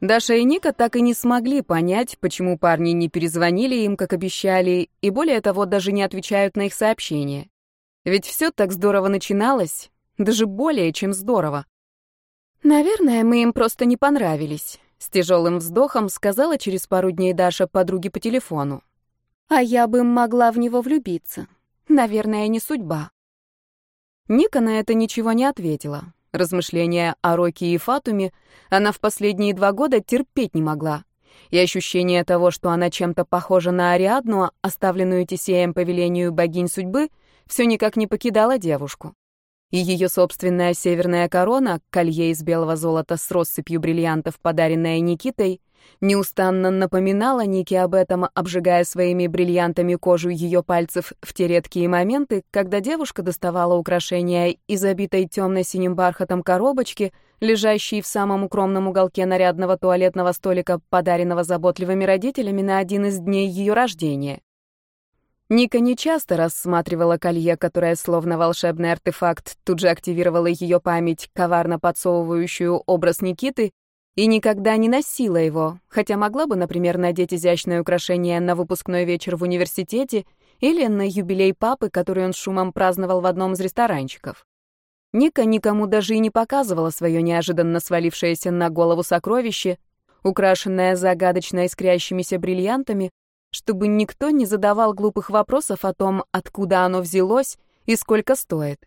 Даша и Ника так и не смогли понять, почему парни не перезвонили им, как обещали, и более того, даже не отвечают на их сообщения. Ведь все так здорово начиналось, даже более чем здорово. «Наверное, мы им просто не понравились», — с тяжелым вздохом сказала через пару дней Даша подруге по телефону. «А я бы могла в него влюбиться. Наверное, не судьба». Ника на это ничего не ответила. Размышления о Роке и Фатуме она в последние два года терпеть не могла. И ощущение того, что она чем-то похожа на Ариадну, оставленную Тесеем по велению богинь судьбы, все никак не покидало девушку. И ее собственная северная корона, колье из белого золота с россыпью бриллиантов, подаренная Никитой, неустанно напоминала Нике об этом, обжигая своими бриллиантами кожу ее пальцев в те редкие моменты, когда девушка доставала украшения из обитой темно-синим бархатом коробочки, лежащей в самом укромном уголке нарядного туалетного столика, подаренного заботливыми родителями на один из дней ее рождения. Ника не часто рассматривала колье, которое, словно волшебный артефакт, тут же активировало ее память, коварно подсовывающую образ Никиты, и никогда не носила его, хотя могла бы, например, надеть изящное украшение на выпускной вечер в университете или на юбилей папы, который он шумом праздновал в одном из ресторанчиков. Ника никому даже и не показывала свое неожиданно свалившееся на голову сокровище, украшенное загадочно искрящимися бриллиантами, чтобы никто не задавал глупых вопросов о том, откуда оно взялось и сколько стоит.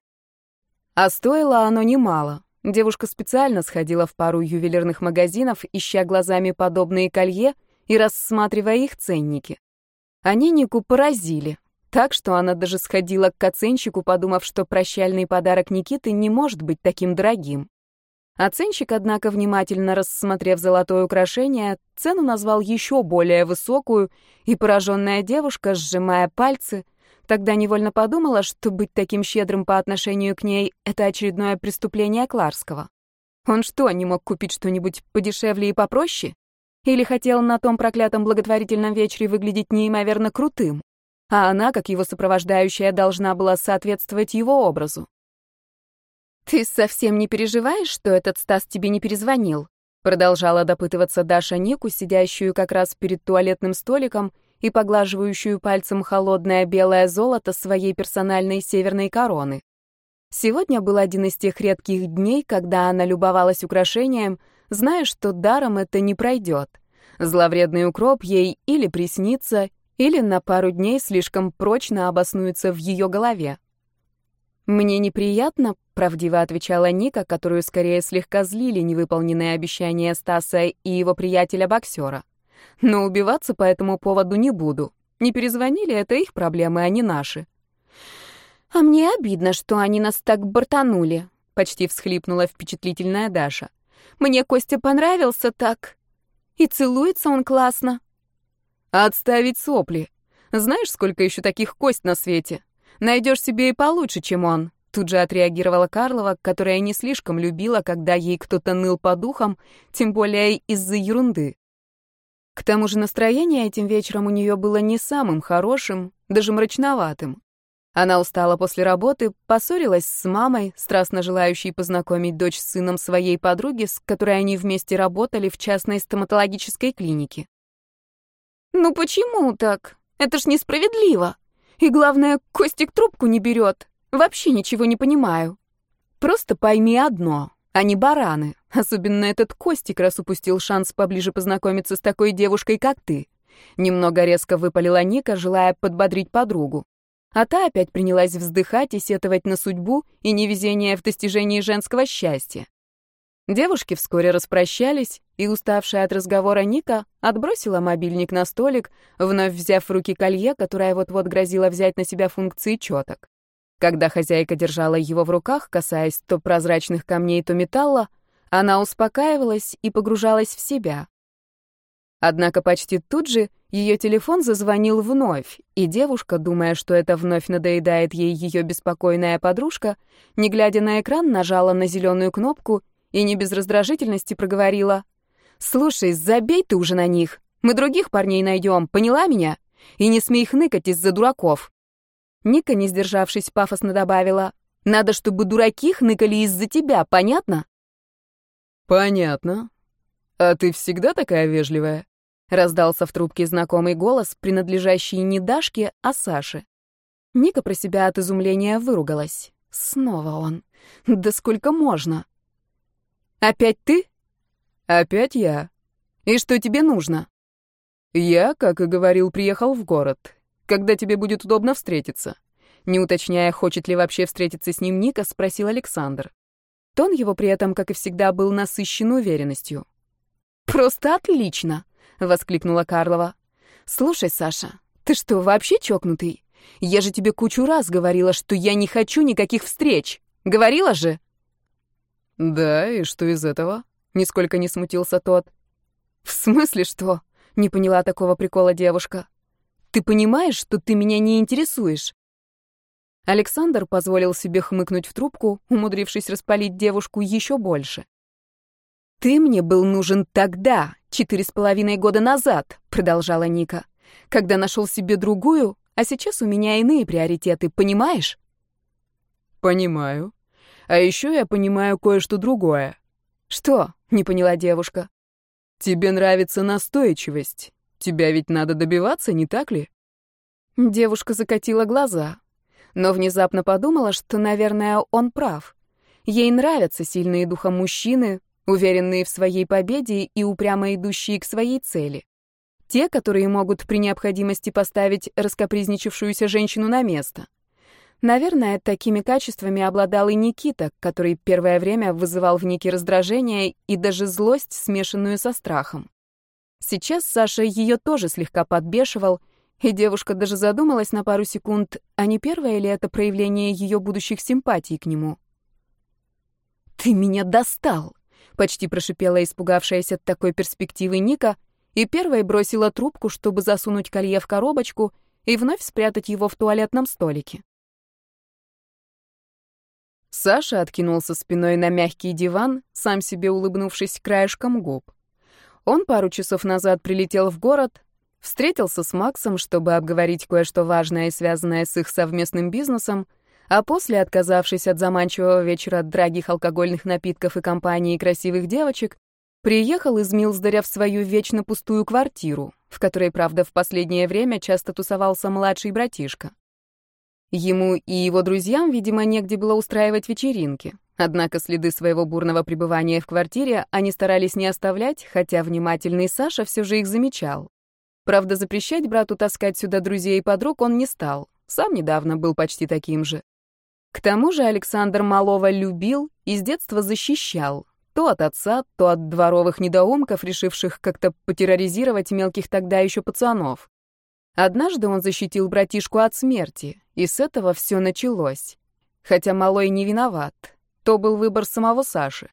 А стоило оно немало. Девушка специально сходила в пару ювелирных магазинов, ища глазами подобные колье и рассматривая их ценники. Они Нику поразили, так что она даже сходила к оценщику, подумав, что прощальный подарок Никиты не может быть таким дорогим. Оценщик, однако, внимательно рассмотрев золотое украшение, цену назвал еще более высокую, и пораженная девушка, сжимая пальцы, Тогда невольно подумала, что быть таким щедрым по отношению к ней — это очередное преступление Кларского. Он что, не мог купить что-нибудь подешевле и попроще? Или хотел на том проклятом благотворительном вечере выглядеть неимоверно крутым? А она, как его сопровождающая, должна была соответствовать его образу. «Ты совсем не переживаешь, что этот Стас тебе не перезвонил?» Продолжала допытываться Даша Нику, сидящую как раз перед туалетным столиком и поглаживающую пальцем холодное белое золото своей персональной северной короны. Сегодня был один из тех редких дней, когда она любовалась украшением, зная, что даром это не пройдет. Зловредный укроп ей или приснится, или на пару дней слишком прочно обоснуется в ее голове. «Мне неприятно», — правдиво отвечала Ника, которую скорее слегка злили невыполненные обещания Стаса и его приятеля-боксера но убиваться по этому поводу не буду. Не перезвонили, это их проблемы, а не наши. А мне обидно, что они нас так бортанули, почти всхлипнула впечатлительная Даша. Мне Костя понравился так. И целуется он классно. Отставить сопли. Знаешь, сколько еще таких кость на свете? Найдешь себе и получше, чем он. Тут же отреагировала Карлова, которая не слишком любила, когда ей кто-то ныл по духам, тем более из-за ерунды. К тому же настроение этим вечером у нее было не самым хорошим, даже мрачноватым. Она устала после работы, поссорилась с мамой, страстно желающей познакомить дочь с сыном своей подруги, с которой они вместе работали в частной стоматологической клинике. «Ну почему так? Это ж несправедливо. И главное, Костик трубку не берет. Вообще ничего не понимаю. Просто пойми одно. Они бараны. Особенно этот Костик раз упустил шанс поближе познакомиться с такой девушкой, как ты. Немного резко выпалила Ника, желая подбодрить подругу. А та опять принялась вздыхать и сетовать на судьбу и невезение в достижении женского счастья. Девушки вскоре распрощались, и уставшая от разговора Ника отбросила мобильник на столик, вновь взяв в руки колье, которое вот-вот грозило взять на себя функции четок. Когда хозяйка держала его в руках, касаясь то прозрачных камней, то металла, она успокаивалась и погружалась в себя. Однако почти тут же ее телефон зазвонил вновь, и девушка, думая, что это вновь надоедает ей ее беспокойная подружка, не глядя на экран, нажала на зеленую кнопку и не без раздражительности проговорила. «Слушай, забей ты уже на них. Мы других парней найдем, поняла меня? И не смей хныкать из-за дураков». Ника, не сдержавшись, пафосно добавила. «Надо, чтобы дураки хныкали из-за тебя, понятно?» «Понятно. «А ты всегда такая вежливая?» — раздался в трубке знакомый голос, принадлежащий не Дашке, а Саше. Ника про себя от изумления выругалась. Снова он. Да сколько можно? «Опять ты?» «Опять я. И что тебе нужно?» «Я, как и говорил, приехал в город. Когда тебе будет удобно встретиться?» Не уточняя, хочет ли вообще встретиться с ним Ника, спросил Александр. Тон его при этом, как и всегда, был насыщен уверенностью. «Просто отлично!» — воскликнула Карлова. «Слушай, Саша, ты что, вообще чокнутый? Я же тебе кучу раз говорила, что я не хочу никаких встреч. Говорила же?» «Да, и что из этого?» — нисколько не смутился тот. «В смысле что?» — не поняла такого прикола девушка. «Ты понимаешь, что ты меня не интересуешь? Александр позволил себе хмыкнуть в трубку, умудрившись распалить девушку еще больше. «Ты мне был нужен тогда, четыре с половиной года назад», — продолжала Ника, «когда нашел себе другую, а сейчас у меня иные приоритеты, понимаешь?» «Понимаю. А еще я понимаю кое-что другое». «Что?» — не поняла девушка. «Тебе нравится настойчивость. Тебя ведь надо добиваться, не так ли?» Девушка закатила глаза, но внезапно подумала, что, наверное, он прав. Ей нравятся сильные духом мужчины, уверенные в своей победе и упрямо идущие к своей цели. Те, которые могут при необходимости поставить раскопризничавшуюся женщину на место. Наверное, такими качествами обладал и Никита, который первое время вызывал в Нике раздражение и даже злость, смешанную со страхом. Сейчас Саша ее тоже слегка подбешивал — и девушка даже задумалась на пару секунд, а не первое ли это проявление ее будущих симпатий к нему. «Ты меня достал!» — почти прошипела испугавшаяся такой перспективы Ника и первой бросила трубку, чтобы засунуть колье в коробочку и вновь спрятать его в туалетном столике. Саша откинулся спиной на мягкий диван, сам себе улыбнувшись краешком губ. Он пару часов назад прилетел в город, Встретился с Максом, чтобы обговорить кое-что важное и связанное с их совместным бизнесом, а после, отказавшись от заманчивого вечера дорогих алкогольных напитков и компании красивых девочек, приехал из Милсдаря в свою вечно пустую квартиру, в которой, правда, в последнее время часто тусовался младший братишка. Ему и его друзьям, видимо, негде было устраивать вечеринки. Однако следы своего бурного пребывания в квартире они старались не оставлять, хотя внимательный Саша все же их замечал. Правда, запрещать брату таскать сюда друзей и подруг он не стал. Сам недавно был почти таким же. К тому же Александр Малова любил и с детства защищал. То от отца, то от дворовых недоумков, решивших как-то потерроризировать мелких тогда еще пацанов. Однажды он защитил братишку от смерти, и с этого все началось. Хотя Малой не виноват. То был выбор самого Саши.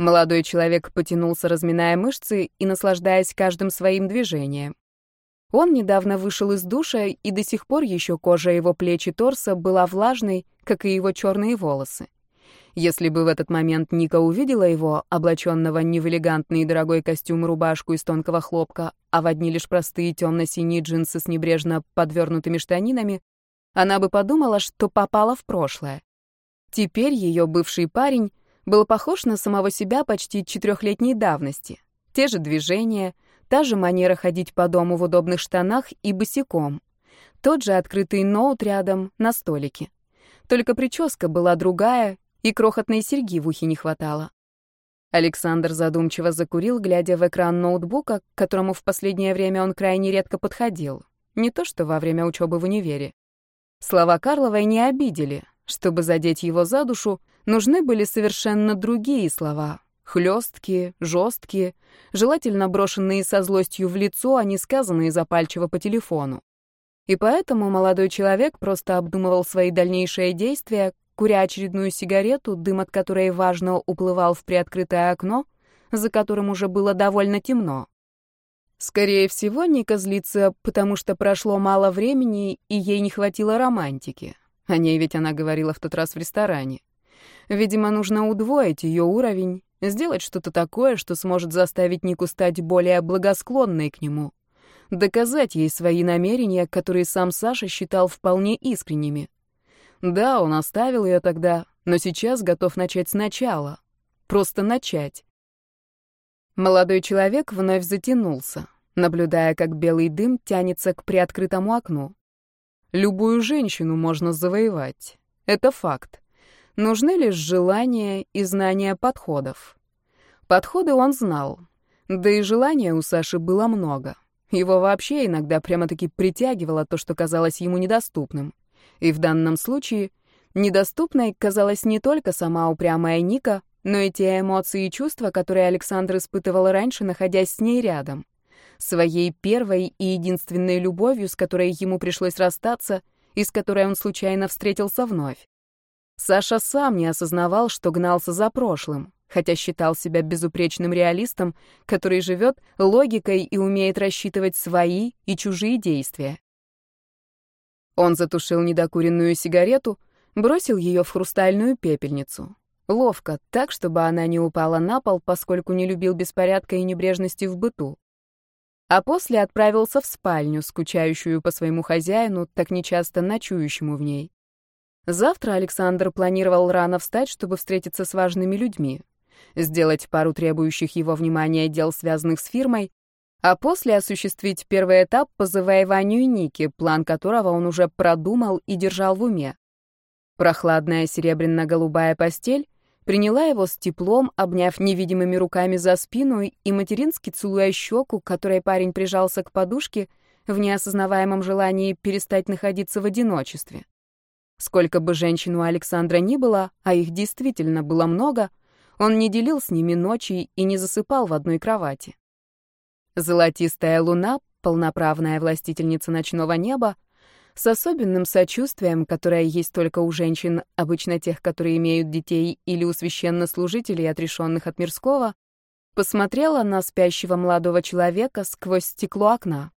Молодой человек потянулся, разминая мышцы и наслаждаясь каждым своим движением. Он недавно вышел из душа, и до сих пор еще кожа его плеч и торса была влажной, как и его черные волосы. Если бы в этот момент Ника увидела его, облаченного не в элегантный и дорогой костюм и рубашку из тонкого хлопка, а в одни лишь простые темно-синие джинсы с небрежно подвернутыми штанинами, она бы подумала, что попала в прошлое. Теперь ее бывший парень был похож на самого себя почти четырехлетней давности. Те же движения, та же манера ходить по дому в удобных штанах и босиком. Тот же открытый ноут рядом на столике. Только прическа была другая, и крохотной серьги в ухе не хватало. Александр задумчиво закурил, глядя в экран ноутбука, к которому в последнее время он крайне редко подходил. Не то что во время учебы в универе. Слова Карловой не обидели. Чтобы задеть его за душу, нужны были совершенно другие слова. Хлесткие, жесткие, желательно брошенные со злостью в лицо, а не сказанные запальчиво по телефону. И поэтому молодой человек просто обдумывал свои дальнейшие действия, куря очередную сигарету, дым от которой важно уплывал в приоткрытое окно, за которым уже было довольно темно. Скорее всего, Ника злится, потому что прошло мало времени, и ей не хватило романтики. О ней ведь она говорила в тот раз в ресторане. Видимо, нужно удвоить ее уровень, сделать что-то такое, что сможет заставить Нику стать более благосклонной к нему. Доказать ей свои намерения, которые сам Саша считал вполне искренними. Да, он оставил ее тогда, но сейчас готов начать сначала. Просто начать. Молодой человек вновь затянулся, наблюдая, как белый дым тянется к приоткрытому окну. Любую женщину можно завоевать. Это факт. Нужны лишь желание и знание подходов. Подходы он знал. Да и желания у Саши было много. Его вообще иногда прямо-таки притягивало то, что казалось ему недоступным. И в данном случае недоступной казалась не только сама упрямая Ника, но и те эмоции и чувства, которые Александр испытывал раньше, находясь с ней рядом. Своей первой и единственной любовью, с которой ему пришлось расстаться, и с которой он случайно встретился вновь. Саша сам не осознавал, что гнался за прошлым хотя считал себя безупречным реалистом, который живет логикой и умеет рассчитывать свои и чужие действия. Он затушил недокуренную сигарету, бросил ее в хрустальную пепельницу. Ловко, так, чтобы она не упала на пол, поскольку не любил беспорядка и небрежности в быту. А после отправился в спальню, скучающую по своему хозяину, так нечасто ночующему в ней. Завтра Александр планировал рано встать, чтобы встретиться с важными людьми сделать пару требующих его внимания дел, связанных с фирмой, а после осуществить первый этап по завоеванию Ники, план которого он уже продумал и держал в уме. Прохладная серебряно-голубая постель приняла его с теплом, обняв невидимыми руками за спину и матерински целуя щеку, которой парень прижался к подушке в неосознаваемом желании перестать находиться в одиночестве. Сколько бы женщин у Александра ни было, а их действительно было много, он не делил с ними ночи и не засыпал в одной кровати. Золотистая луна, полноправная властительница ночного неба, с особенным сочувствием, которое есть только у женщин, обычно тех, которые имеют детей, или у священнослужителей, отрешенных от мирского, посмотрела на спящего молодого человека сквозь стекло окна.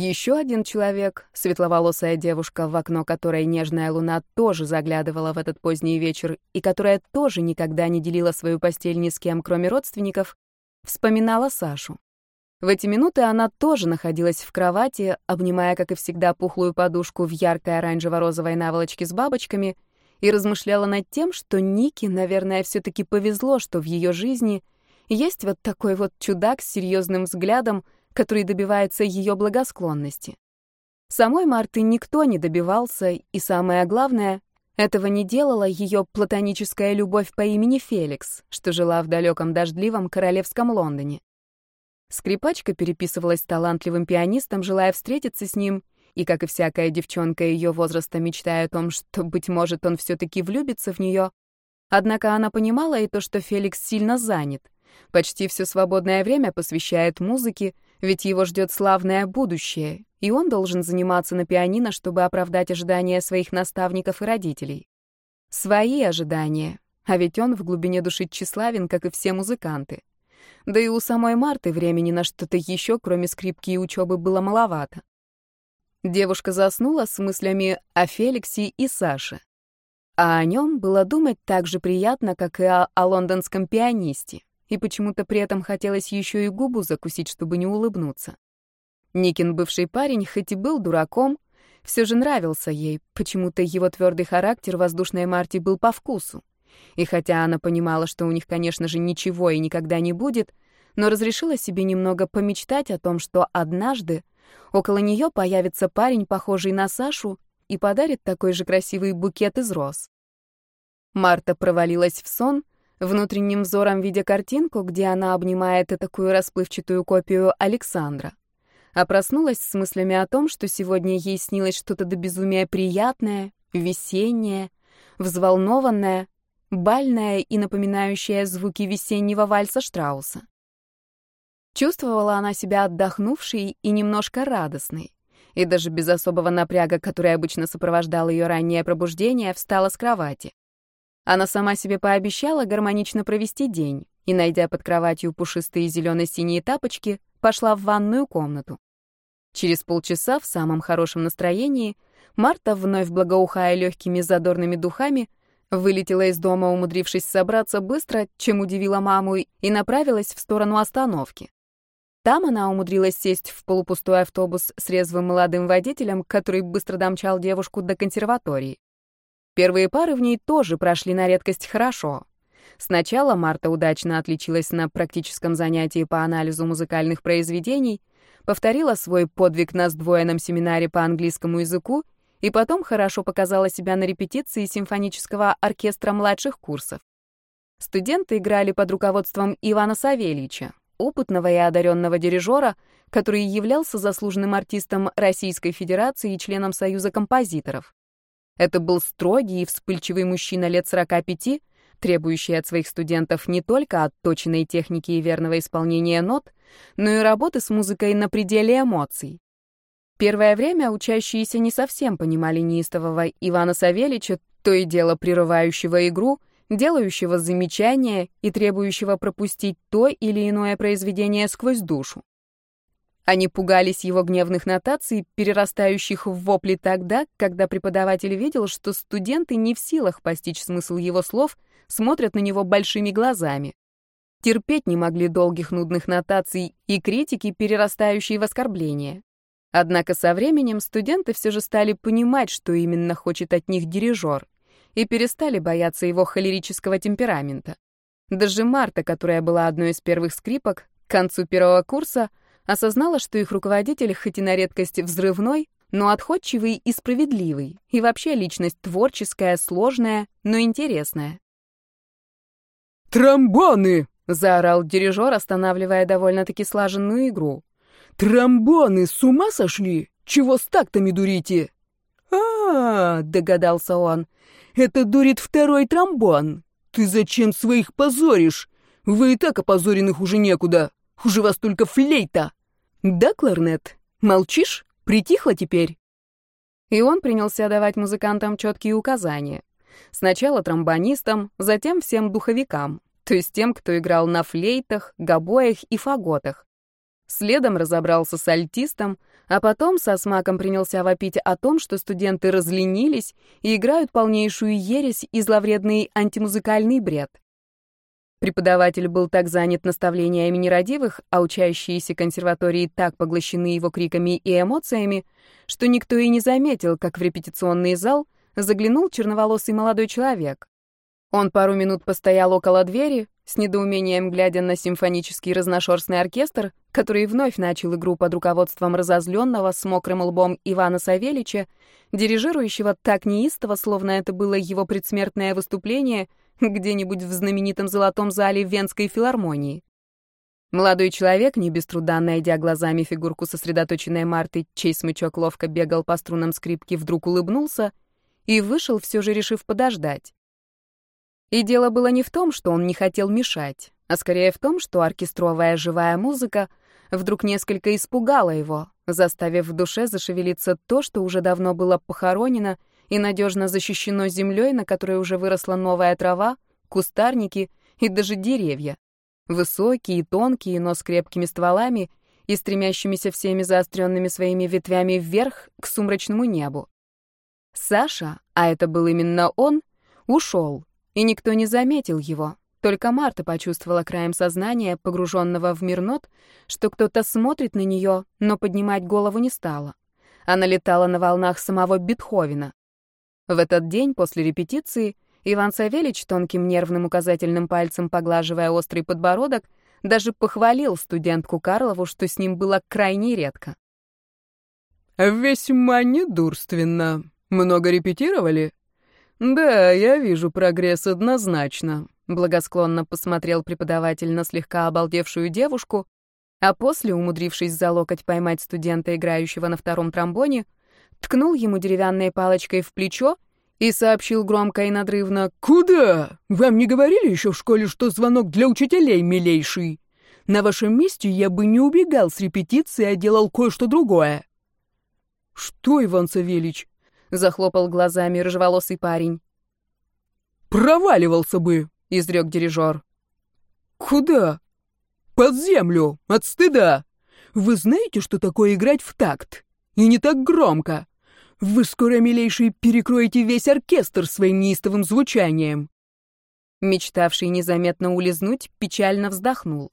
Еще один человек, светловолосая девушка, в окно которой нежная луна тоже заглядывала в этот поздний вечер и которая тоже никогда не делила свою постель ни с кем, кроме родственников, вспоминала Сашу. В эти минуты она тоже находилась в кровати, обнимая, как и всегда, пухлую подушку в яркой оранжево-розовой наволочке с бабочками, и размышляла над тем, что Нике, наверное, все-таки повезло, что в ее жизни есть вот такой вот чудак с серьезным взглядом, который добивается ее благосклонности. Самой Марты никто не добивался, и самое главное, этого не делала ее платоническая любовь по имени Феликс, что жила в далеком дождливом королевском Лондоне. Скрипачка переписывалась с талантливым пианистом, желая встретиться с ним, и, как и всякая девчонка ее возраста, мечтая о том, что, быть может, он все-таки влюбится в нее. Однако она понимала и то, что Феликс сильно занят. Почти все свободное время посвящает музыке, ведь его ждет славное будущее, и он должен заниматься на пианино, чтобы оправдать ожидания своих наставников и родителей. Свои ожидания, а ведь он в глубине души тщеславен, как и все музыканты. Да и у самой Марты времени на что-то еще, кроме скрипки и учебы, было маловато. Девушка заснула с мыслями о Феликсе и Саше. А о нем было думать так же приятно, как и о, о лондонском пианисте и почему-то при этом хотелось еще и губу закусить, чтобы не улыбнуться. Никин бывший парень, хоть и был дураком, все же нравился ей, почему-то его твердый характер воздушной Марти был по вкусу. И хотя она понимала, что у них, конечно же, ничего и никогда не будет, но разрешила себе немного помечтать о том, что однажды около нее появится парень, похожий на Сашу, и подарит такой же красивый букет из роз. Марта провалилась в сон, внутренним взором видя картинку, где она обнимает такую расплывчатую копию Александра. А проснулась с мыслями о том, что сегодня ей снилось что-то до безумия приятное, весеннее, взволнованное, бальное и напоминающее звуки весеннего вальса Штрауса. Чувствовала она себя отдохнувшей и немножко радостной. И даже без особого напряга, который обычно сопровождал ее раннее пробуждение, встала с кровати. Она сама себе пообещала гармонично провести день и, найдя под кроватью пушистые зелено-синие тапочки, пошла в ванную комнату. Через полчаса в самом хорошем настроении Марта, вновь благоухая легкими задорными духами, вылетела из дома, умудрившись собраться быстро, чем удивила маму, и направилась в сторону остановки. Там она умудрилась сесть в полупустой автобус с резвым молодым водителем, который быстро домчал девушку до консерватории. Первые пары в ней тоже прошли на редкость хорошо. Сначала Марта удачно отличилась на практическом занятии по анализу музыкальных произведений, повторила свой подвиг на сдвоенном семинаре по английскому языку и потом хорошо показала себя на репетиции симфонического оркестра младших курсов. Студенты играли под руководством Ивана Савельича, опытного и одаренного дирижера, который являлся заслуженным артистом Российской Федерации и членом Союза композиторов. Это был строгий и вспыльчивый мужчина лет 45, требующий от своих студентов не только отточенной техники и верного исполнения нот, но и работы с музыкой на пределе эмоций. Первое время учащиеся не совсем понимали неистового Ивана Савельича, то и дело прерывающего игру, делающего замечания и требующего пропустить то или иное произведение сквозь душу. Они пугались его гневных нотаций, перерастающих в вопли тогда, когда преподаватель видел, что студенты не в силах постичь смысл его слов, смотрят на него большими глазами. Терпеть не могли долгих нудных нотаций и критики, перерастающей в оскорбления. Однако со временем студенты все же стали понимать, что именно хочет от них дирижер, и перестали бояться его холерического темперамента. Даже Марта, которая была одной из первых скрипок, к концу первого курса осознала, что их руководитель, хоть и на редкость взрывной, но отходчивый и справедливый, и вообще личность творческая, сложная, но интересная. «Тромбоны!» — заорал дирижер, останавливая довольно-таки слаженную игру. «Тромбоны с ума сошли? Чего с тактами дурите?» а, -а, -а догадался он. «Это дурит второй тромбон. Ты зачем своих позоришь? Вы и так опозоренных уже некуда. Хуже вас только флейта». «Да, кларнет? Молчишь? Притихла теперь?» И он принялся давать музыкантам четкие указания. Сначала тромбонистам, затем всем духовикам, то есть тем, кто играл на флейтах, гобоях и фаготах. Следом разобрался с альтистом, а потом со смаком принялся вопить о том, что студенты разленились и играют полнейшую ересь и зловредный антимузыкальный бред. Преподаватель был так занят наставлениями нерадивых, а учащиеся консерватории так поглощены его криками и эмоциями, что никто и не заметил, как в репетиционный зал заглянул черноволосый молодой человек. Он пару минут постоял около двери, с недоумением глядя на симфонический разношерстный оркестр, который вновь начал игру под руководством разозленного с мокрым лбом Ивана Савельича, дирижирующего так неистово, словно это было его предсмертное выступление — где-нибудь в знаменитом золотом зале Венской филармонии. Молодой человек, не без труда найдя глазами фигурку сосредоточенной Марты, чей смычок ловко бегал по струнам скрипки, вдруг улыбнулся и вышел, все же решив подождать. И дело было не в том, что он не хотел мешать, а скорее в том, что оркестровая живая музыка вдруг несколько испугала его, заставив в душе зашевелиться то, что уже давно было похоронено и надежно защищено землей, на которой уже выросла новая трава, кустарники и даже деревья. Высокие, тонкие, но с крепкими стволами и стремящимися всеми заостренными своими ветвями вверх к сумрачному небу. Саша, а это был именно он, ушел, и никто не заметил его. Только Марта почувствовала краем сознания, погруженного в мир нот, что кто-то смотрит на нее, но поднимать голову не стала. Она летала на волнах самого Бетховена. В этот день после репетиции Иван Савельич тонким нервным указательным пальцем поглаживая острый подбородок, даже похвалил студентку Карлову, что с ним было крайне редко. «Весьма недурственно. Много репетировали?» «Да, я вижу прогресс однозначно», — благосклонно посмотрел преподаватель на слегка обалдевшую девушку, а после, умудрившись за локоть поймать студента, играющего на втором тромбоне, ткнул ему деревянной палочкой в плечо и сообщил громко и надрывно «Куда? Вам не говорили еще в школе, что звонок для учителей, милейший? На вашем месте я бы не убегал с репетиции, а делал кое-что другое». «Что, Иван Савельич?» — захлопал глазами рыжеволосый парень. «Проваливался бы», — изрек дирижер. «Куда?» «Под землю, от стыда. Вы знаете, что такое играть в такт? И не так громко. Вы скоро, милейший, перекроете весь оркестр своим неистовым звучанием. Мечтавший незаметно улизнуть, печально вздохнул.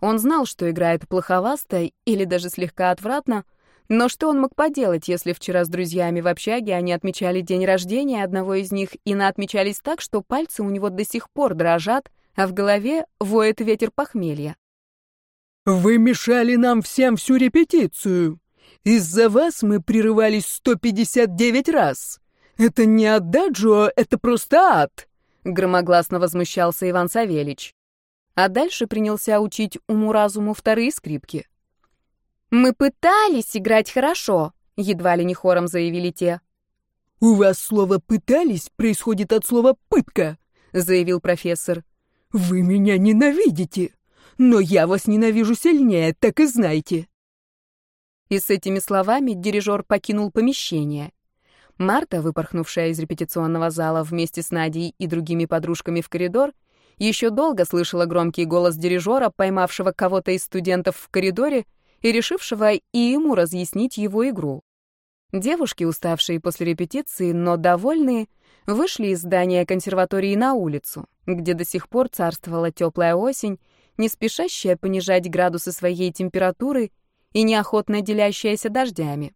Он знал, что играет плоховасто или даже слегка отвратно, но что он мог поделать, если вчера с друзьями в общаге они отмечали день рождения одного из них и наотмечались так, что пальцы у него до сих пор дрожат а в голове воет ветер похмелья. «Вы мешали нам всем всю репетицию. Из-за вас мы прерывались 159 раз. Это не ададжио, это просто ад!» Громогласно возмущался Иван Савельич. А дальше принялся учить уму-разуму вторые скрипки. «Мы пытались играть хорошо», — едва ли не хором заявили те. «У вас слово «пытались» происходит от слова «пытка», — заявил профессор. «Вы меня ненавидите, но я вас ненавижу сильнее, так и знайте». И с этими словами дирижер покинул помещение. Марта, выпорхнувшая из репетиционного зала вместе с Надей и другими подружками в коридор, еще долго слышала громкий голос дирижера, поймавшего кого-то из студентов в коридоре и решившего и ему разъяснить его игру. Девушки, уставшие после репетиции, но довольные, вышли из здания консерватории на улицу, где до сих пор царствовала теплая осень, не спешащая понижать градусы своей температуры и неохотно делящаяся дождями.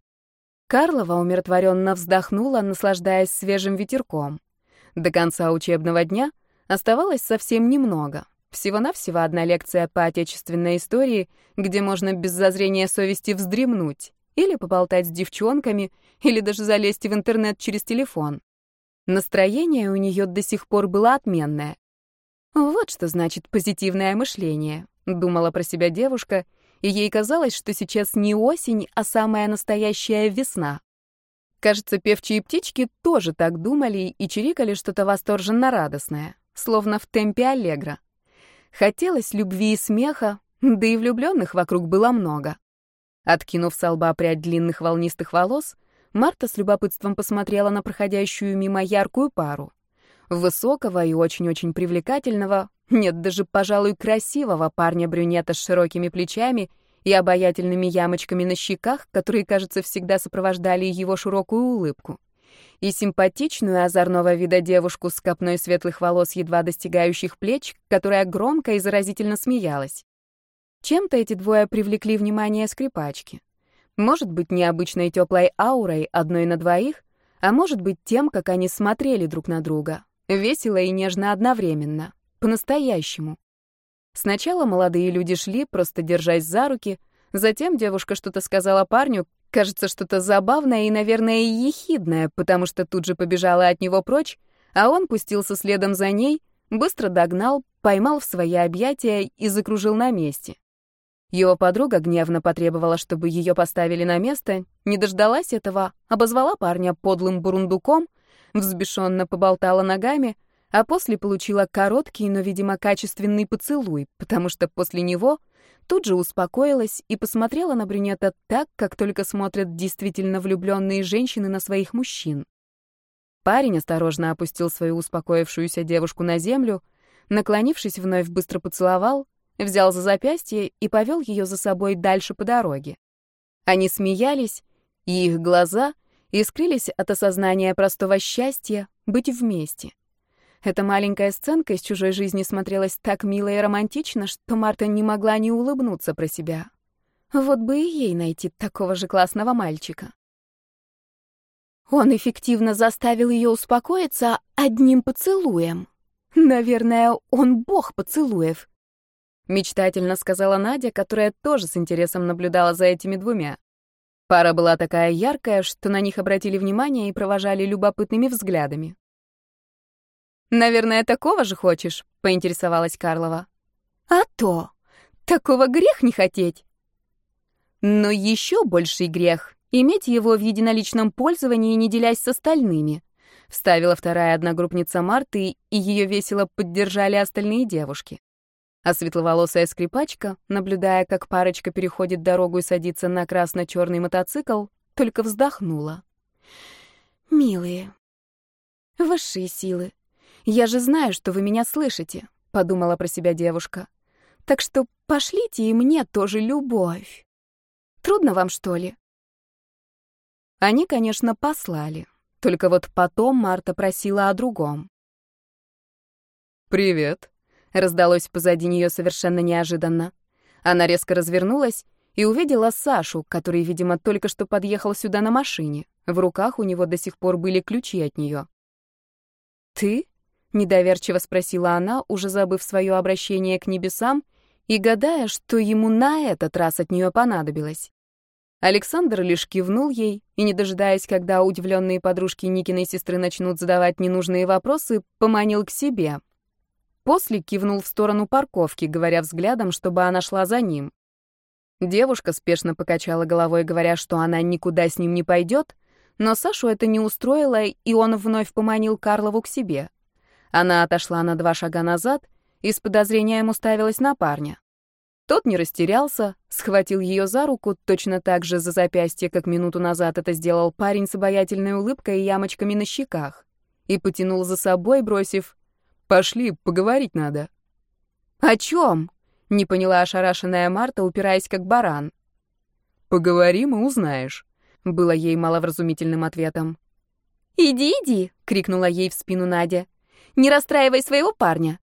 Карлова умиротворенно вздохнула, наслаждаясь свежим ветерком. До конца учебного дня оставалось совсем немного. Всего-навсего одна лекция по отечественной истории, где можно без зазрения совести вздремнуть или поболтать с девчонками, или даже залезть в интернет через телефон. Настроение у нее до сих пор было отменное. Вот что значит позитивное мышление, думала про себя девушка, и ей казалось, что сейчас не осень, а самая настоящая весна. Кажется, певчие птички тоже так думали и чирикали что-то восторженно радостное, словно в темпе аллегро. Хотелось любви и смеха, да и влюбленных вокруг было много. Откинув с лба прядь длинных волнистых волос, Марта с любопытством посмотрела на проходящую мимо яркую пару. Высокого и очень-очень привлекательного, нет, даже, пожалуй, красивого парня-брюнета с широкими плечами и обаятельными ямочками на щеках, которые, кажется, всегда сопровождали его широкую улыбку. И симпатичную озорного вида девушку с копной светлых волос, едва достигающих плеч, которая громко и заразительно смеялась. Чем-то эти двое привлекли внимание скрипачки. Может быть, необычной теплой аурой, одной на двоих, а может быть тем, как они смотрели друг на друга. Весело и нежно одновременно. По-настоящему. Сначала молодые люди шли, просто держась за руки, затем девушка что-то сказала парню, кажется, что-то забавное и, наверное, ехидное, потому что тут же побежала от него прочь, а он пустился следом за ней, быстро догнал, поймал в свои объятия и закружил на месте. Его подруга гневно потребовала, чтобы ее поставили на место, не дождалась этого, обозвала парня подлым бурундуком, взбешенно поболтала ногами, а после получила короткий, но, видимо, качественный поцелуй, потому что после него тут же успокоилась и посмотрела на брюнета так, как только смотрят действительно влюбленные женщины на своих мужчин. Парень осторожно опустил свою успокоившуюся девушку на землю, наклонившись, вновь быстро поцеловал, взял за запястье и повел ее за собой дальше по дороге. Они смеялись, и их глаза искрились от осознания простого счастья быть вместе. Эта маленькая сценка из чужой жизни смотрелась так мило и романтично, что Марта не могла не улыбнуться про себя. Вот бы и ей найти такого же классного мальчика. Он эффективно заставил ее успокоиться одним поцелуем. Наверное, он бог поцелуев. Мечтательно сказала Надя, которая тоже с интересом наблюдала за этими двумя. Пара была такая яркая, что на них обратили внимание и провожали любопытными взглядами. «Наверное, такого же хочешь?» — поинтересовалась Карлова. «А то! Такого грех не хотеть!» «Но еще больший грех — иметь его в единоличном пользовании, не делясь с остальными», — вставила вторая одногруппница Марты, и ее весело поддержали остальные девушки. А светловолосая скрипачка, наблюдая, как парочка переходит дорогу и садится на красно-черный мотоцикл, только вздохнула. «Милые, высшие силы, я же знаю, что вы меня слышите», — подумала про себя девушка. «Так что пошлите и мне тоже любовь. Трудно вам, что ли?» Они, конечно, послали. Только вот потом Марта просила о другом. «Привет», раздалось позади нее совершенно неожиданно. Она резко развернулась и увидела Сашу, который, видимо, только что подъехал сюда на машине. В руках у него до сих пор были ключи от нее. «Ты?» — Недоверчиво спросила она, уже забыв свое обращение к небесам и гадая, что ему на этот раз от нее понадобилось. Александр лишь кивнул ей и, не дожидаясь, когда удивленные подружки Никиной сестры начнут задавать ненужные вопросы, поманил к себе. После кивнул в сторону парковки, говоря взглядом, чтобы она шла за ним. Девушка спешно покачала головой, говоря, что она никуда с ним не пойдет, но Сашу это не устроило, и он вновь поманил Карлову к себе. Она отошла на два шага назад и с подозрением уставилась на парня. Тот не растерялся, схватил ее за руку, точно так же за запястье, как минуту назад это сделал парень с обаятельной улыбкой и ямочками на щеках, и потянул за собой, бросив «Пошли, поговорить надо». «О чем?» — не поняла ошарашенная Марта, упираясь как баран. «Поговорим и узнаешь», — было ей маловразумительным ответом. «Иди, иди!» — крикнула ей в спину Надя. Не расстраивай своего парня!»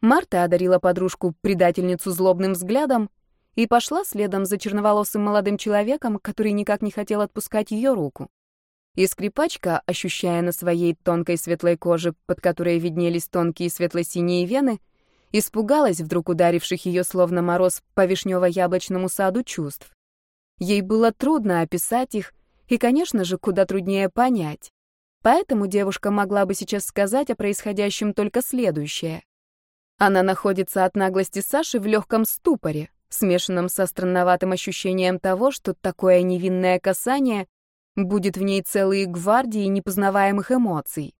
Марта одарила подружку-предательницу злобным взглядом и пошла следом за черноволосым молодым человеком, который никак не хотел отпускать ее руку. И скрипачка, ощущая на своей тонкой светлой коже, под которой виднелись тонкие светло-синие вены, испугалась вдруг ударивших ее словно мороз по вишнево-яблочному саду чувств. Ей было трудно описать их, и, конечно же, куда труднее понять. Поэтому девушка могла бы сейчас сказать о происходящем только следующее. Она находится от наглости Саши в легком ступоре, смешанном со странноватым ощущением того, что такое невинное касание будет в ней целые гвардии непознаваемых эмоций.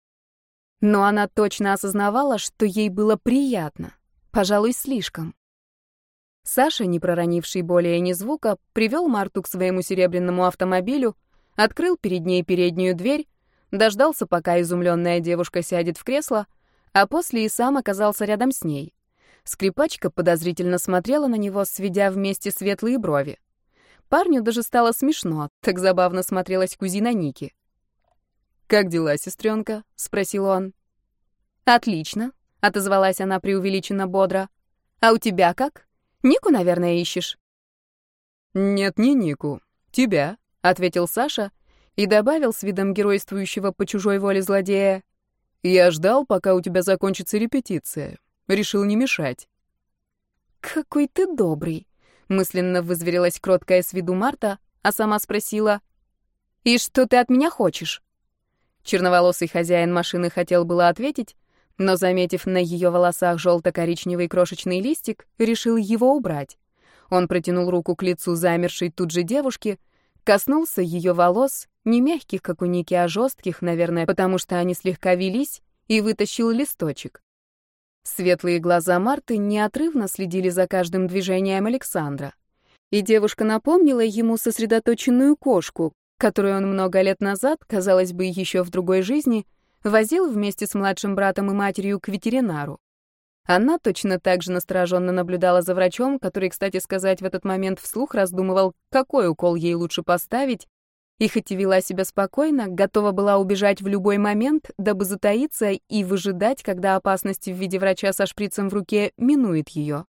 Но она точно осознавала, что ей было приятно, пожалуй, слишком. Саша, не проронивший более ни звука, привел Марту к своему серебряному автомобилю, открыл перед ней переднюю дверь дождался, пока изумленная девушка сядет в кресло, а после и сам оказался рядом с ней. Скрипачка подозрительно смотрела на него, сведя вместе светлые брови. Парню даже стало смешно, так забавно смотрелась кузина Ники. «Как дела, сестренка?» — спросил он. «Отлично», — отозвалась она преувеличенно бодро. «А у тебя как? Нику, наверное, ищешь?» «Нет, не Нику. Тебя», — ответил Саша и добавил с видом геройствующего по чужой воле злодея. «Я ждал, пока у тебя закончится репетиция. Решил не мешать». «Какой ты добрый!» — мысленно вызверилась кроткая с виду Марта, а сама спросила. «И что ты от меня хочешь?» Черноволосый хозяин машины хотел было ответить, но, заметив на ее волосах желто-коричневый крошечный листик, решил его убрать. Он протянул руку к лицу замершей тут же девушки, коснулся ее волос не мягких, как у Ники, а жестких, наверное, потому что они слегка велись, и вытащил листочек. Светлые глаза Марты неотрывно следили за каждым движением Александра. И девушка напомнила ему сосредоточенную кошку, которую он много лет назад, казалось бы, еще в другой жизни, возил вместе с младшим братом и матерью к ветеринару. Она точно так же настороженно наблюдала за врачом, который, кстати сказать, в этот момент вслух раздумывал, какой укол ей лучше поставить, и хоть и вела себя спокойно, готова была убежать в любой момент, дабы затаиться и выжидать, когда опасность в виде врача со шприцем в руке минует ее.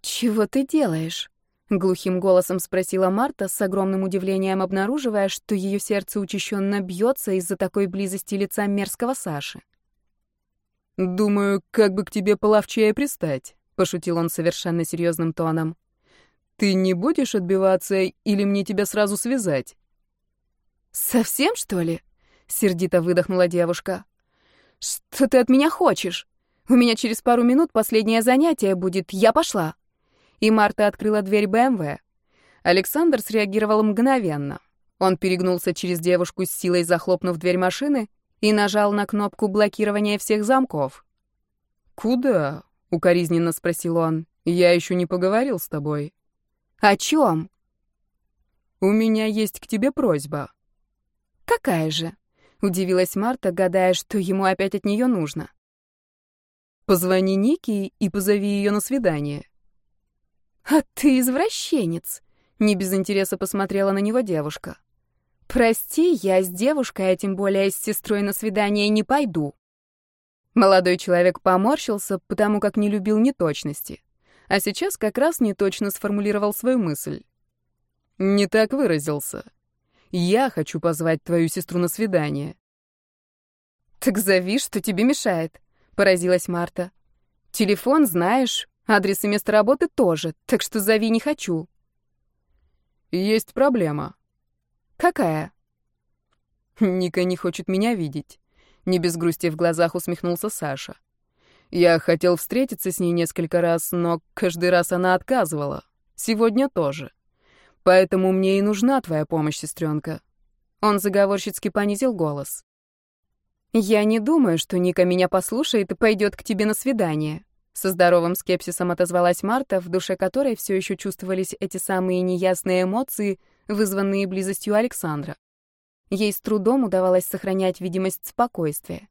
«Чего ты делаешь?» — глухим голосом спросила Марта, с огромным удивлением обнаруживая, что ее сердце учащенно бьется из-за такой близости лица мерзкого Саши. «Думаю, как бы к тебе половчее пристать», — пошутил он совершенно серьезным тоном. Ты не будешь отбиваться или мне тебя сразу связать? Совсем, что ли? Сердито выдохнула девушка. Что ты от меня хочешь? У меня через пару минут последнее занятие будет. Я пошла. И Марта открыла дверь БМВ. Александр среагировал мгновенно. Он перегнулся через девушку с силой, захлопнув дверь машины, и нажал на кнопку блокирования всех замков. «Куда?» — укоризненно спросил он. «Я еще не поговорил с тобой». «О чем?» «У меня есть к тебе просьба». «Какая же?» — удивилась Марта, гадая, что ему опять от нее нужно. «Позвони Нике и позови ее на свидание». «А ты извращенец!» — не без интереса посмотрела на него девушка. «Прости, я с девушкой, а тем более с сестрой на свидание не пойду». Молодой человек поморщился, потому как не любил неточности а сейчас как раз не точно сформулировал свою мысль. «Не так выразился. Я хочу позвать твою сестру на свидание». Так зови, что тебе мешает, поразилась Марта. Телефон знаешь, адрес и место работы тоже, так что зови не хочу. Есть проблема. Какая? Ника не хочет меня видеть. Не без грусти в глазах усмехнулся Саша. Я хотел встретиться с ней несколько раз, но каждый раз она отказывала. Сегодня тоже. Поэтому мне и нужна твоя помощь, сестренка. Он заговорщицки понизил голос. «Я не думаю, что Ника меня послушает и пойдет к тебе на свидание», со здоровым скепсисом отозвалась Марта, в душе которой все еще чувствовались эти самые неясные эмоции, вызванные близостью Александра. Ей с трудом удавалось сохранять видимость спокойствия.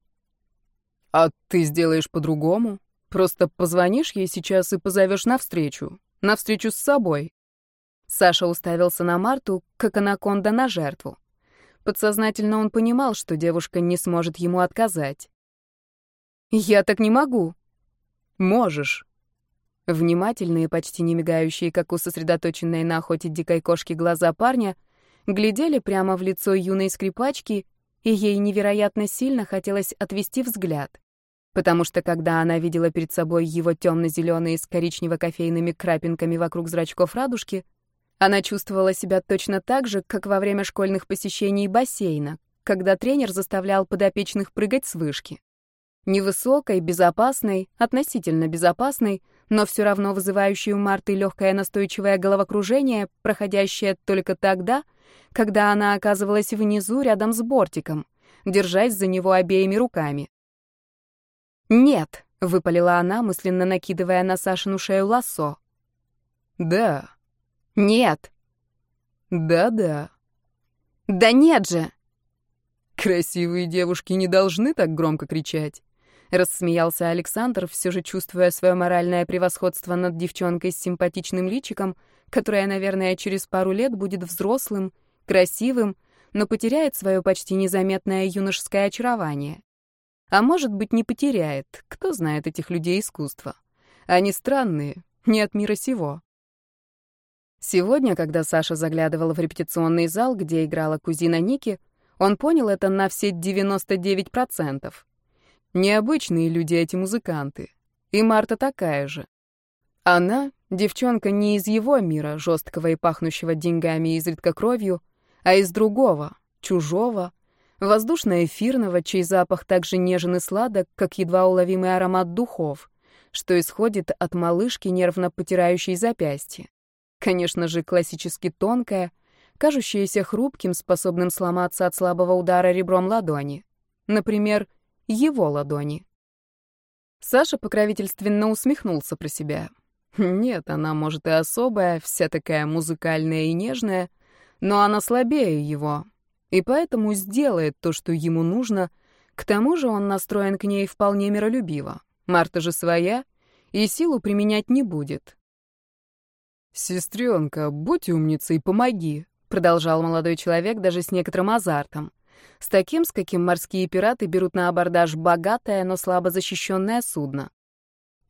«А ты сделаешь по-другому? Просто позвонишь ей сейчас и позовешь навстречу. Навстречу с собой». Саша уставился на Марту, как анаконда на жертву. Подсознательно он понимал, что девушка не сможет ему отказать. «Я так не могу». «Можешь». Внимательные, почти не мигающие, как у сосредоточенной на охоте дикой кошки глаза парня, глядели прямо в лицо юной скрипачки и ей невероятно сильно хотелось отвести взгляд. Потому что когда она видела перед собой его темно-зеленые с коричнево-кофейными крапинками вокруг зрачков радужки, она чувствовала себя точно так же, как во время школьных посещений бассейна, когда тренер заставлял подопечных прыгать с вышки. Невысокой, безопасной, относительно безопасной, но все равно вызывающей у Марты легкое настойчивое головокружение, проходящее только тогда, когда она оказывалась внизу рядом с бортиком, держась за него обеими руками. «Нет», — выпалила она, мысленно накидывая на Сашину шею лассо. «Да». «Нет». «Да-да». «Да нет же!» «Красивые девушки не должны так громко кричать», — рассмеялся Александр, все же чувствуя свое моральное превосходство над девчонкой с симпатичным личиком, которая, наверное, через пару лет будет взрослым красивым, но потеряет свое почти незаметное юношеское очарование. А может быть, не потеряет, кто знает этих людей искусства. Они странные, не от мира сего. Сегодня, когда Саша заглядывал в репетиционный зал, где играла кузина Ники, он понял это на все 99%. Необычные люди эти музыканты. И Марта такая же. Она — девчонка не из его мира, жесткого и пахнущего деньгами и изредка кровью, а из другого, чужого, воздушно-эфирного, чей запах так же нежен и сладок, как едва уловимый аромат духов, что исходит от малышки, нервно потирающей запястье. Конечно же, классически тонкая, кажущаяся хрупким, способным сломаться от слабого удара ребром ладони. Например, его ладони. Саша покровительственно усмехнулся про себя. Нет, она, может, и особая, вся такая музыкальная и нежная, но она слабее его, и поэтому сделает то, что ему нужно. К тому же он настроен к ней вполне миролюбиво. Марта же своя, и силу применять не будет. «Сестренка, будь умницей, помоги», — продолжал молодой человек даже с некоторым азартом. С таким, с каким морские пираты берут на абордаж богатое, но слабо защищенное судно.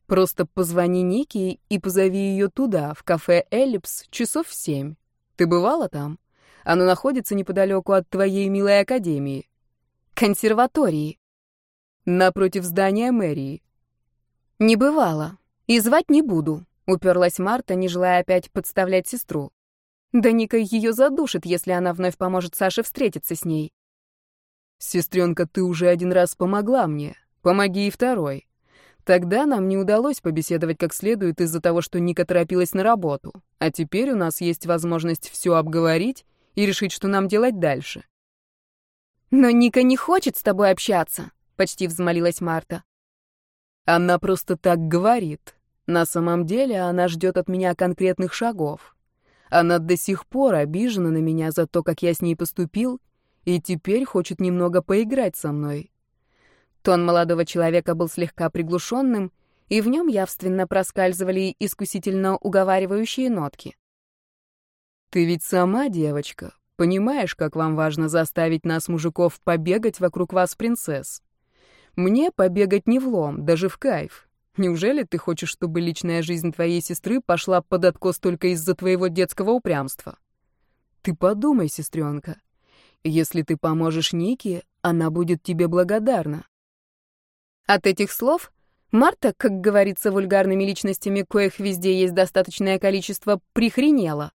«Просто позвони Нике и позови ее туда, в кафе «Эллипс», часов в семь. Ты бывала там? Оно находится неподалеку от твоей милой академии. Консерватории. Напротив здания мэрии. Не бывала. И звать не буду, уперлась Марта, не желая опять подставлять сестру. Да Ника ее задушит, если она вновь поможет Саше встретиться с ней. Сестренка, ты уже один раз помогла мне. Помоги и второй. Тогда нам не удалось побеседовать как следует из-за того, что Ника торопилась на работу. А теперь у нас есть возможность все обговорить и решить, что нам делать дальше. «Но Ника не хочет с тобой общаться», — почти взмолилась Марта. «Она просто так говорит. На самом деле она ждет от меня конкретных шагов. Она до сих пор обижена на меня за то, как я с ней поступил, и теперь хочет немного поиграть со мной. Тон молодого человека был слегка приглушенным, и в нем явственно проскальзывали искусительно уговаривающие нотки. «Ты ведь сама девочка, понимаешь, как вам важно заставить нас, мужиков, побегать вокруг вас, принцесс? Мне побегать не влом, даже в кайф. Неужели ты хочешь, чтобы личная жизнь твоей сестры пошла под откос только из-за твоего детского упрямства? Ты подумай, сестренка. Если ты поможешь Нике, она будет тебе благодарна. От этих слов Марта, как говорится вульгарными личностями, коих везде есть достаточное количество, прихренела.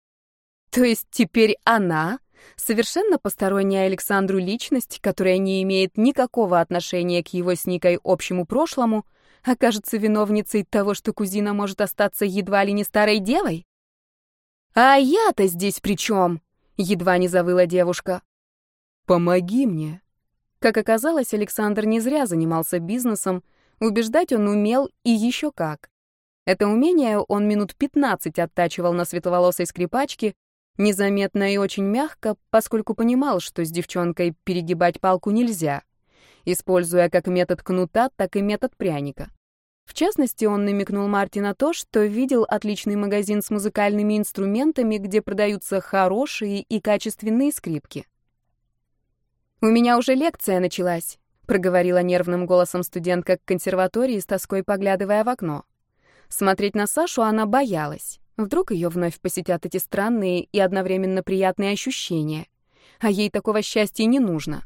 То есть теперь она, совершенно посторонняя Александру личность, которая не имеет никакого отношения к его с Никой общему прошлому, окажется виновницей того, что кузина может остаться едва ли не старой девой? «А я-то здесь при чем?» — едва не завыла девушка. «Помоги мне». Как оказалось, Александр не зря занимался бизнесом, Убеждать он умел и еще как. Это умение он минут 15 оттачивал на светловолосой скрипачке, незаметно и очень мягко, поскольку понимал, что с девчонкой перегибать палку нельзя, используя как метод кнута, так и метод пряника. В частности, он намекнул Марти на то, что видел отличный магазин с музыкальными инструментами, где продаются хорошие и качественные скрипки. «У меня уже лекция началась проговорила нервным голосом студентка к консерватории с тоской поглядывая в окно. Смотреть на Сашу она боялась. Вдруг ее вновь посетят эти странные и одновременно приятные ощущения. А ей такого счастья не нужно.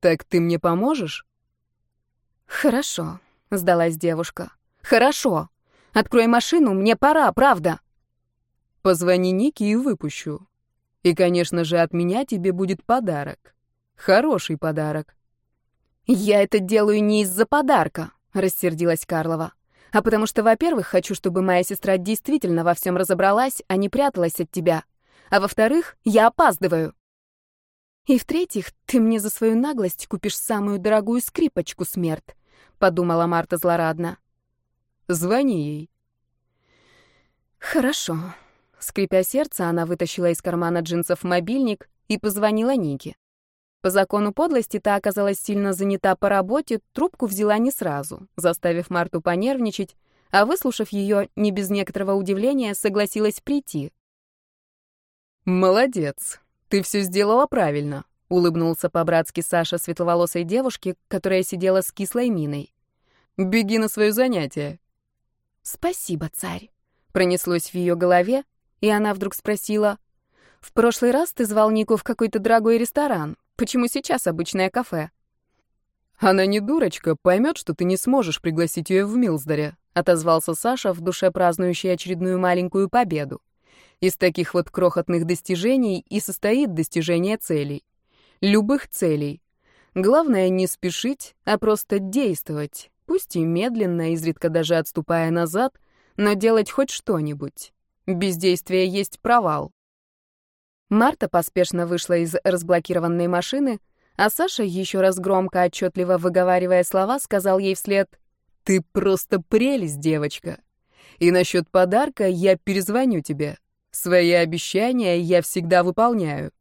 «Так ты мне поможешь?» «Хорошо», — сдалась девушка. «Хорошо. Открой машину, мне пора, правда». «Позвони Нике и выпущу. И, конечно же, от меня тебе будет подарок. Хороший подарок. Я это делаю не из-за подарка, рассердилась Карлова. А потому что, во-первых, хочу, чтобы моя сестра действительно во всем разобралась, а не пряталась от тебя. А во-вторых, я опаздываю. И в-третьих, ты мне за свою наглость купишь самую дорогую скрипочку, смерть, подумала Марта злорадно. Звони ей. Хорошо. Скрипя сердце, она вытащила из кармана джинсов мобильник и позвонила Нике. По закону подлости та оказалась сильно занята по работе, трубку взяла не сразу, заставив Марту понервничать, а выслушав ее, не без некоторого удивления, согласилась прийти. «Молодец, ты все сделала правильно», — улыбнулся по-братски Саша светловолосой девушке, которая сидела с кислой миной. «Беги на свое занятие». «Спасибо, царь», — пронеслось в ее голове, и она вдруг спросила, «В прошлый раз ты звал Нику в какой-то дорогой ресторан. Почему сейчас обычное кафе? Она не дурочка, поймет, что ты не сможешь пригласить ее в Милсдоре, отозвался Саша, в душе празднующий очередную маленькую победу. Из таких вот крохотных достижений и состоит достижение целей. Любых целей. Главное не спешить, а просто действовать, пусть и медленно, изредка даже отступая назад, но делать хоть что-нибудь. Бездействие есть провал. Марта поспешно вышла из разблокированной машины, а Саша, еще раз громко, отчетливо выговаривая слова, сказал ей вслед «Ты просто прелесть, девочка. И насчет подарка я перезвоню тебе. Свои обещания я всегда выполняю».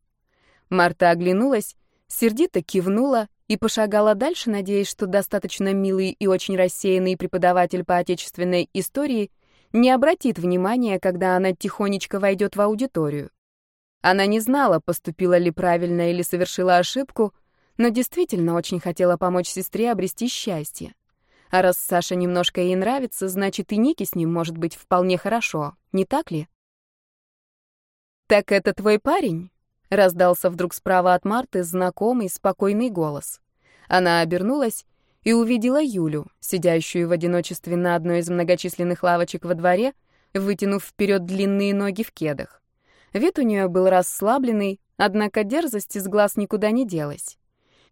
Марта оглянулась, сердито кивнула и пошагала дальше, надеясь, что достаточно милый и очень рассеянный преподаватель по отечественной истории не обратит внимания, когда она тихонечко войдет в аудиторию. Она не знала, поступила ли правильно или совершила ошибку, но действительно очень хотела помочь сестре обрести счастье. А раз Саша немножко ей нравится, значит и Ники с ним может быть вполне хорошо, не так ли? «Так это твой парень?» — раздался вдруг справа от Марты знакомый, спокойный голос. Она обернулась и увидела Юлю, сидящую в одиночестве на одной из многочисленных лавочек во дворе, вытянув вперед длинные ноги в кедах. Вид у нее был расслабленный, однако дерзость из глаз никуда не делась.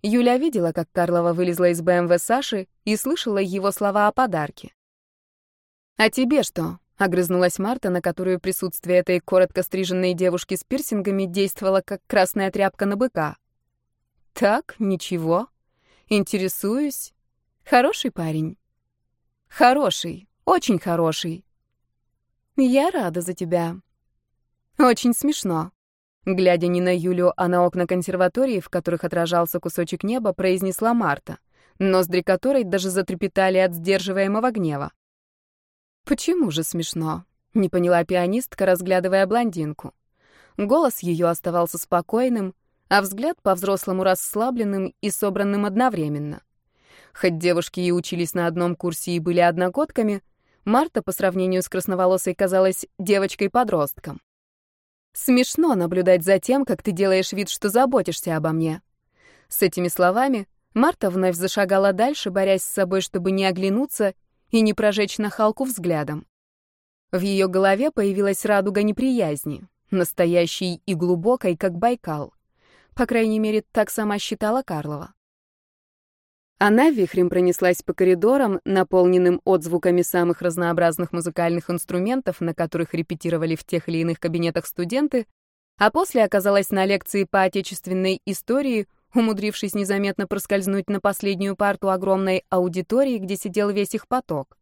Юля видела, как Карлова вылезла из БМВ Саши и слышала его слова о подарке. «А тебе что?» — огрызнулась Марта, на которую присутствие этой коротко стриженной девушки с пирсингами действовало как красная тряпка на быка. «Так, ничего. Интересуюсь. Хороший парень?» «Хороший, очень хороший. Я рада за тебя», очень смешно. Глядя не на Юлю, а на окна консерватории, в которых отражался кусочек неба, произнесла Марта, ноздри которой даже затрепетали от сдерживаемого гнева. «Почему же смешно?» — не поняла пианистка, разглядывая блондинку. Голос ее оставался спокойным, а взгляд по-взрослому расслабленным и собранным одновременно. Хоть девушки и учились на одном курсе и были одногодками, Марта по сравнению с красноволосой казалась девочкой-подростком. Смешно наблюдать за тем, как ты делаешь вид, что заботишься обо мне». С этими словами Марта вновь зашагала дальше, борясь с собой, чтобы не оглянуться и не прожечь нахалку взглядом. В ее голове появилась радуга неприязни, настоящей и глубокой, как Байкал. По крайней мере, так сама считала Карлова. Она вихрем пронеслась по коридорам, наполненным отзвуками самых разнообразных музыкальных инструментов, на которых репетировали в тех или иных кабинетах студенты, а после оказалась на лекции по отечественной истории, умудрившись незаметно проскользнуть на последнюю парту огромной аудитории, где сидел весь их поток.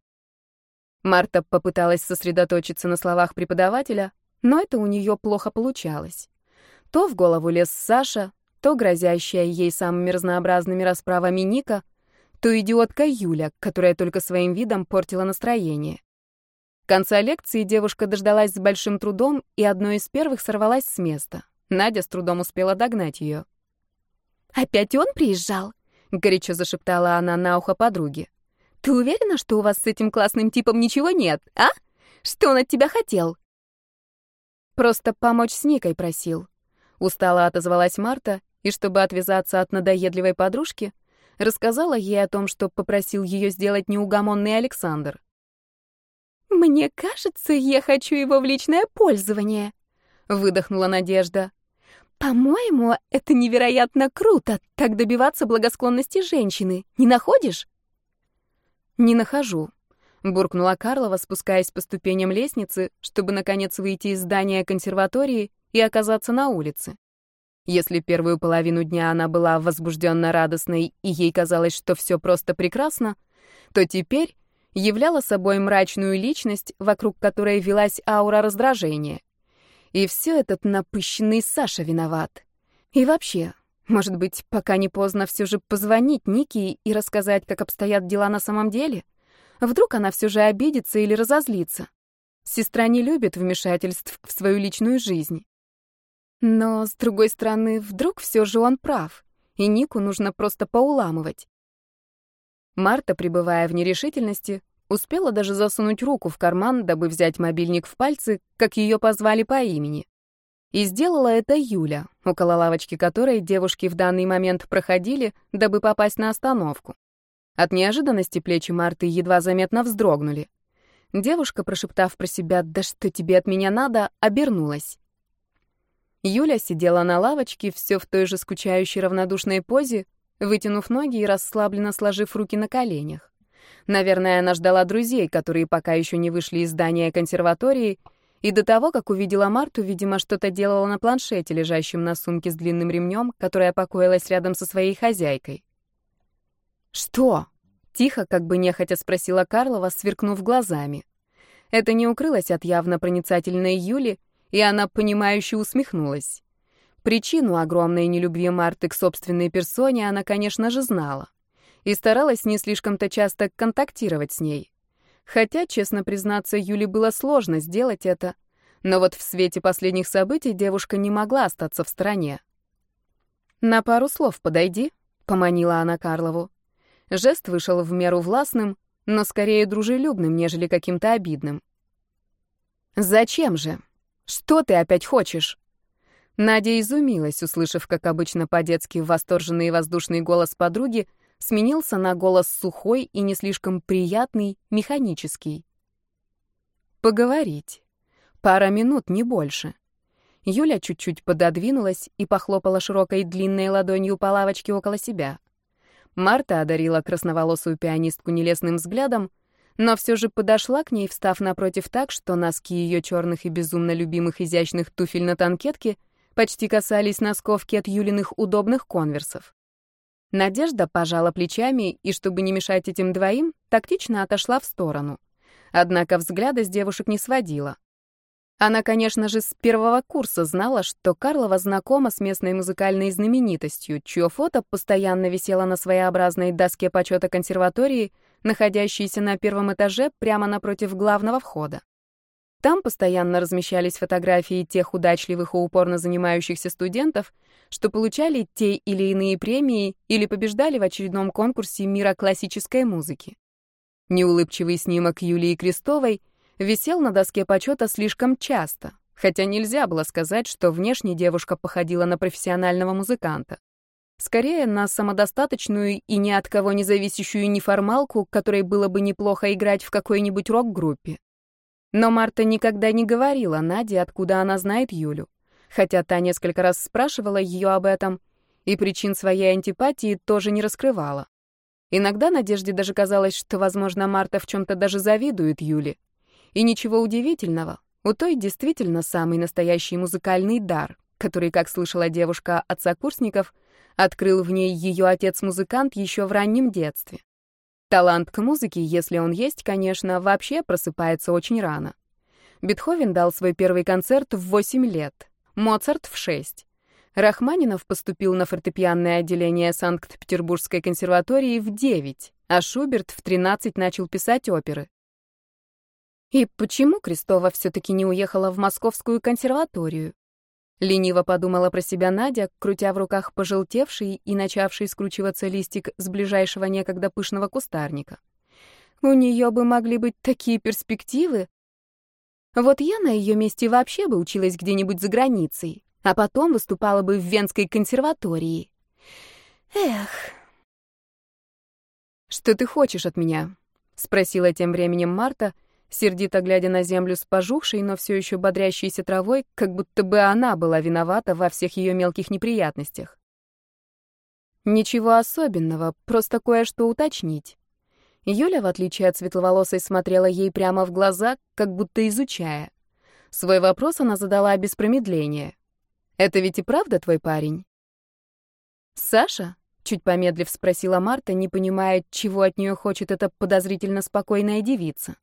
Марта попыталась сосредоточиться на словах преподавателя, но это у нее плохо получалось. То в голову лез Саша, то грозящая ей самыми разнообразными расправами Ника, то идиотка Юля, которая только своим видом портила настроение. К конца лекции девушка дождалась с большим трудом и одной из первых сорвалась с места. Надя с трудом успела догнать ее. «Опять он приезжал?» — горячо зашептала она на ухо подруге. «Ты уверена, что у вас с этим классным типом ничего нет, а? Что он от тебя хотел?» «Просто помочь с Никой просил», — устало отозвалась Марта, и чтобы отвязаться от надоедливой подружки, рассказала ей о том, что попросил ее сделать неугомонный Александр. «Мне кажется, я хочу его в личное пользование», — выдохнула Надежда. «По-моему, это невероятно круто, так добиваться благосклонности женщины. Не находишь?» «Не нахожу», — буркнула Карлова, спускаясь по ступеням лестницы, чтобы, наконец, выйти из здания консерватории и оказаться на улице. Если первую половину дня она была возбужденно радостной и ей казалось, что все просто прекрасно, то теперь являла собой мрачную личность, вокруг которой велась аура раздражения. И все этот напыщенный Саша виноват. И вообще, может быть, пока не поздно все же позвонить Нике и рассказать, как обстоят дела на самом деле? Вдруг она все же обидится или разозлится? Сестра не любит вмешательств в свою личную жизнь. Но, с другой стороны, вдруг все же он прав, и Нику нужно просто поуламывать. Марта, пребывая в нерешительности, Успела даже засунуть руку в карман, дабы взять мобильник в пальцы, как ее позвали по имени. И сделала это Юля, около лавочки которой девушки в данный момент проходили, дабы попасть на остановку. От неожиданности плечи Марты едва заметно вздрогнули. Девушка, прошептав про себя «Да что тебе от меня надо?», обернулась. Юля сидела на лавочке, все в той же скучающей равнодушной позе, вытянув ноги и расслабленно сложив руки на коленях. Наверное, она ждала друзей, которые пока еще не вышли из здания консерватории, и до того, как увидела Марту, видимо, что-то делала на планшете, лежащем на сумке с длинным ремнем, которая покоилась рядом со своей хозяйкой. «Что?» — тихо, как бы нехотя спросила Карлова, сверкнув глазами. Это не укрылось от явно проницательной Юли, и она, понимающе усмехнулась. Причину огромной нелюбви Марты к собственной персоне она, конечно же, знала и старалась не слишком-то часто контактировать с ней. Хотя, честно признаться, Юле было сложно сделать это, но вот в свете последних событий девушка не могла остаться в стороне. «На пару слов подойди», — поманила она Карлову. Жест вышел в меру властным, но скорее дружелюбным, нежели каким-то обидным. «Зачем же? Что ты опять хочешь?» Надя изумилась, услышав, как обычно по-детски восторженный и воздушный голос подруги, сменился на голос сухой и не слишком приятный, механический. Поговорить. Пара минут, не больше. Юля чуть-чуть пододвинулась и похлопала широкой длинной ладонью по лавочке около себя. Марта одарила красноволосую пианистку нелестным взглядом, но все же подошла к ней, встав напротив так, что носки ее черных и безумно любимых изящных туфель на танкетке почти касались носковки от Юлиных удобных конверсов. Надежда пожала плечами и, чтобы не мешать этим двоим, тактично отошла в сторону. Однако взгляда с девушек не сводила. Она, конечно же, с первого курса знала, что Карлова знакома с местной музыкальной знаменитостью, чье фото постоянно висело на своеобразной доске почета консерватории, находящейся на первом этаже прямо напротив главного входа. Там постоянно размещались фотографии тех удачливых и упорно занимающихся студентов, что получали те или иные премии или побеждали в очередном конкурсе мира классической музыки. Неулыбчивый снимок Юлии Крестовой висел на доске почета слишком часто, Хотя нельзя было сказать, что внешне девушка походила на профессионального музыканта. Скорее, на самодостаточную и ни от кого не зависящую неформалку, которой было бы неплохо играть в какой-нибудь рок-группе. Но Марта никогда не говорила Наде, откуда она знает Юлю. Хотя та несколько раз спрашивала ее об этом, и причин своей антипатии тоже не раскрывала. Иногда Надежде даже казалось, что, возможно, Марта в чем-то даже завидует Юле. И ничего удивительного, у той действительно самый настоящий музыкальный дар, который, как слышала девушка от сокурсников, открыл в ней ее отец-музыкант еще в раннем детстве. Талант к музыке, если он есть, конечно, вообще просыпается очень рано. Бетховен дал свой первый концерт в 8 лет, Моцарт в 6. Рахманинов поступил на фортепианное отделение Санкт-Петербургской консерватории в 9, а Шуберт в 13 начал писать оперы. И почему Крестова все-таки не уехала в Московскую консерваторию? Лениво подумала про себя Надя, крутя в руках пожелтевший и начавший скручиваться листик с ближайшего некогда пышного кустарника. У нее бы могли быть такие перспективы. Вот я на ее месте вообще бы училась где-нибудь за границей, а потом выступала бы в Венской консерватории. Эх. «Что ты хочешь от меня?» — спросила тем временем Марта — сердито глядя на землю с пожухшей, но все еще бодрящейся травой, как будто бы она была виновата во всех ее мелких неприятностях. Ничего особенного, просто кое-что уточнить. Юля, в отличие от светловолосой, смотрела ей прямо в глаза, как будто изучая. Свой вопрос она задала без промедления. «Это ведь и правда твой парень?» «Саша?» — чуть помедлив спросила Марта, не понимая, чего от нее хочет эта подозрительно спокойная девица.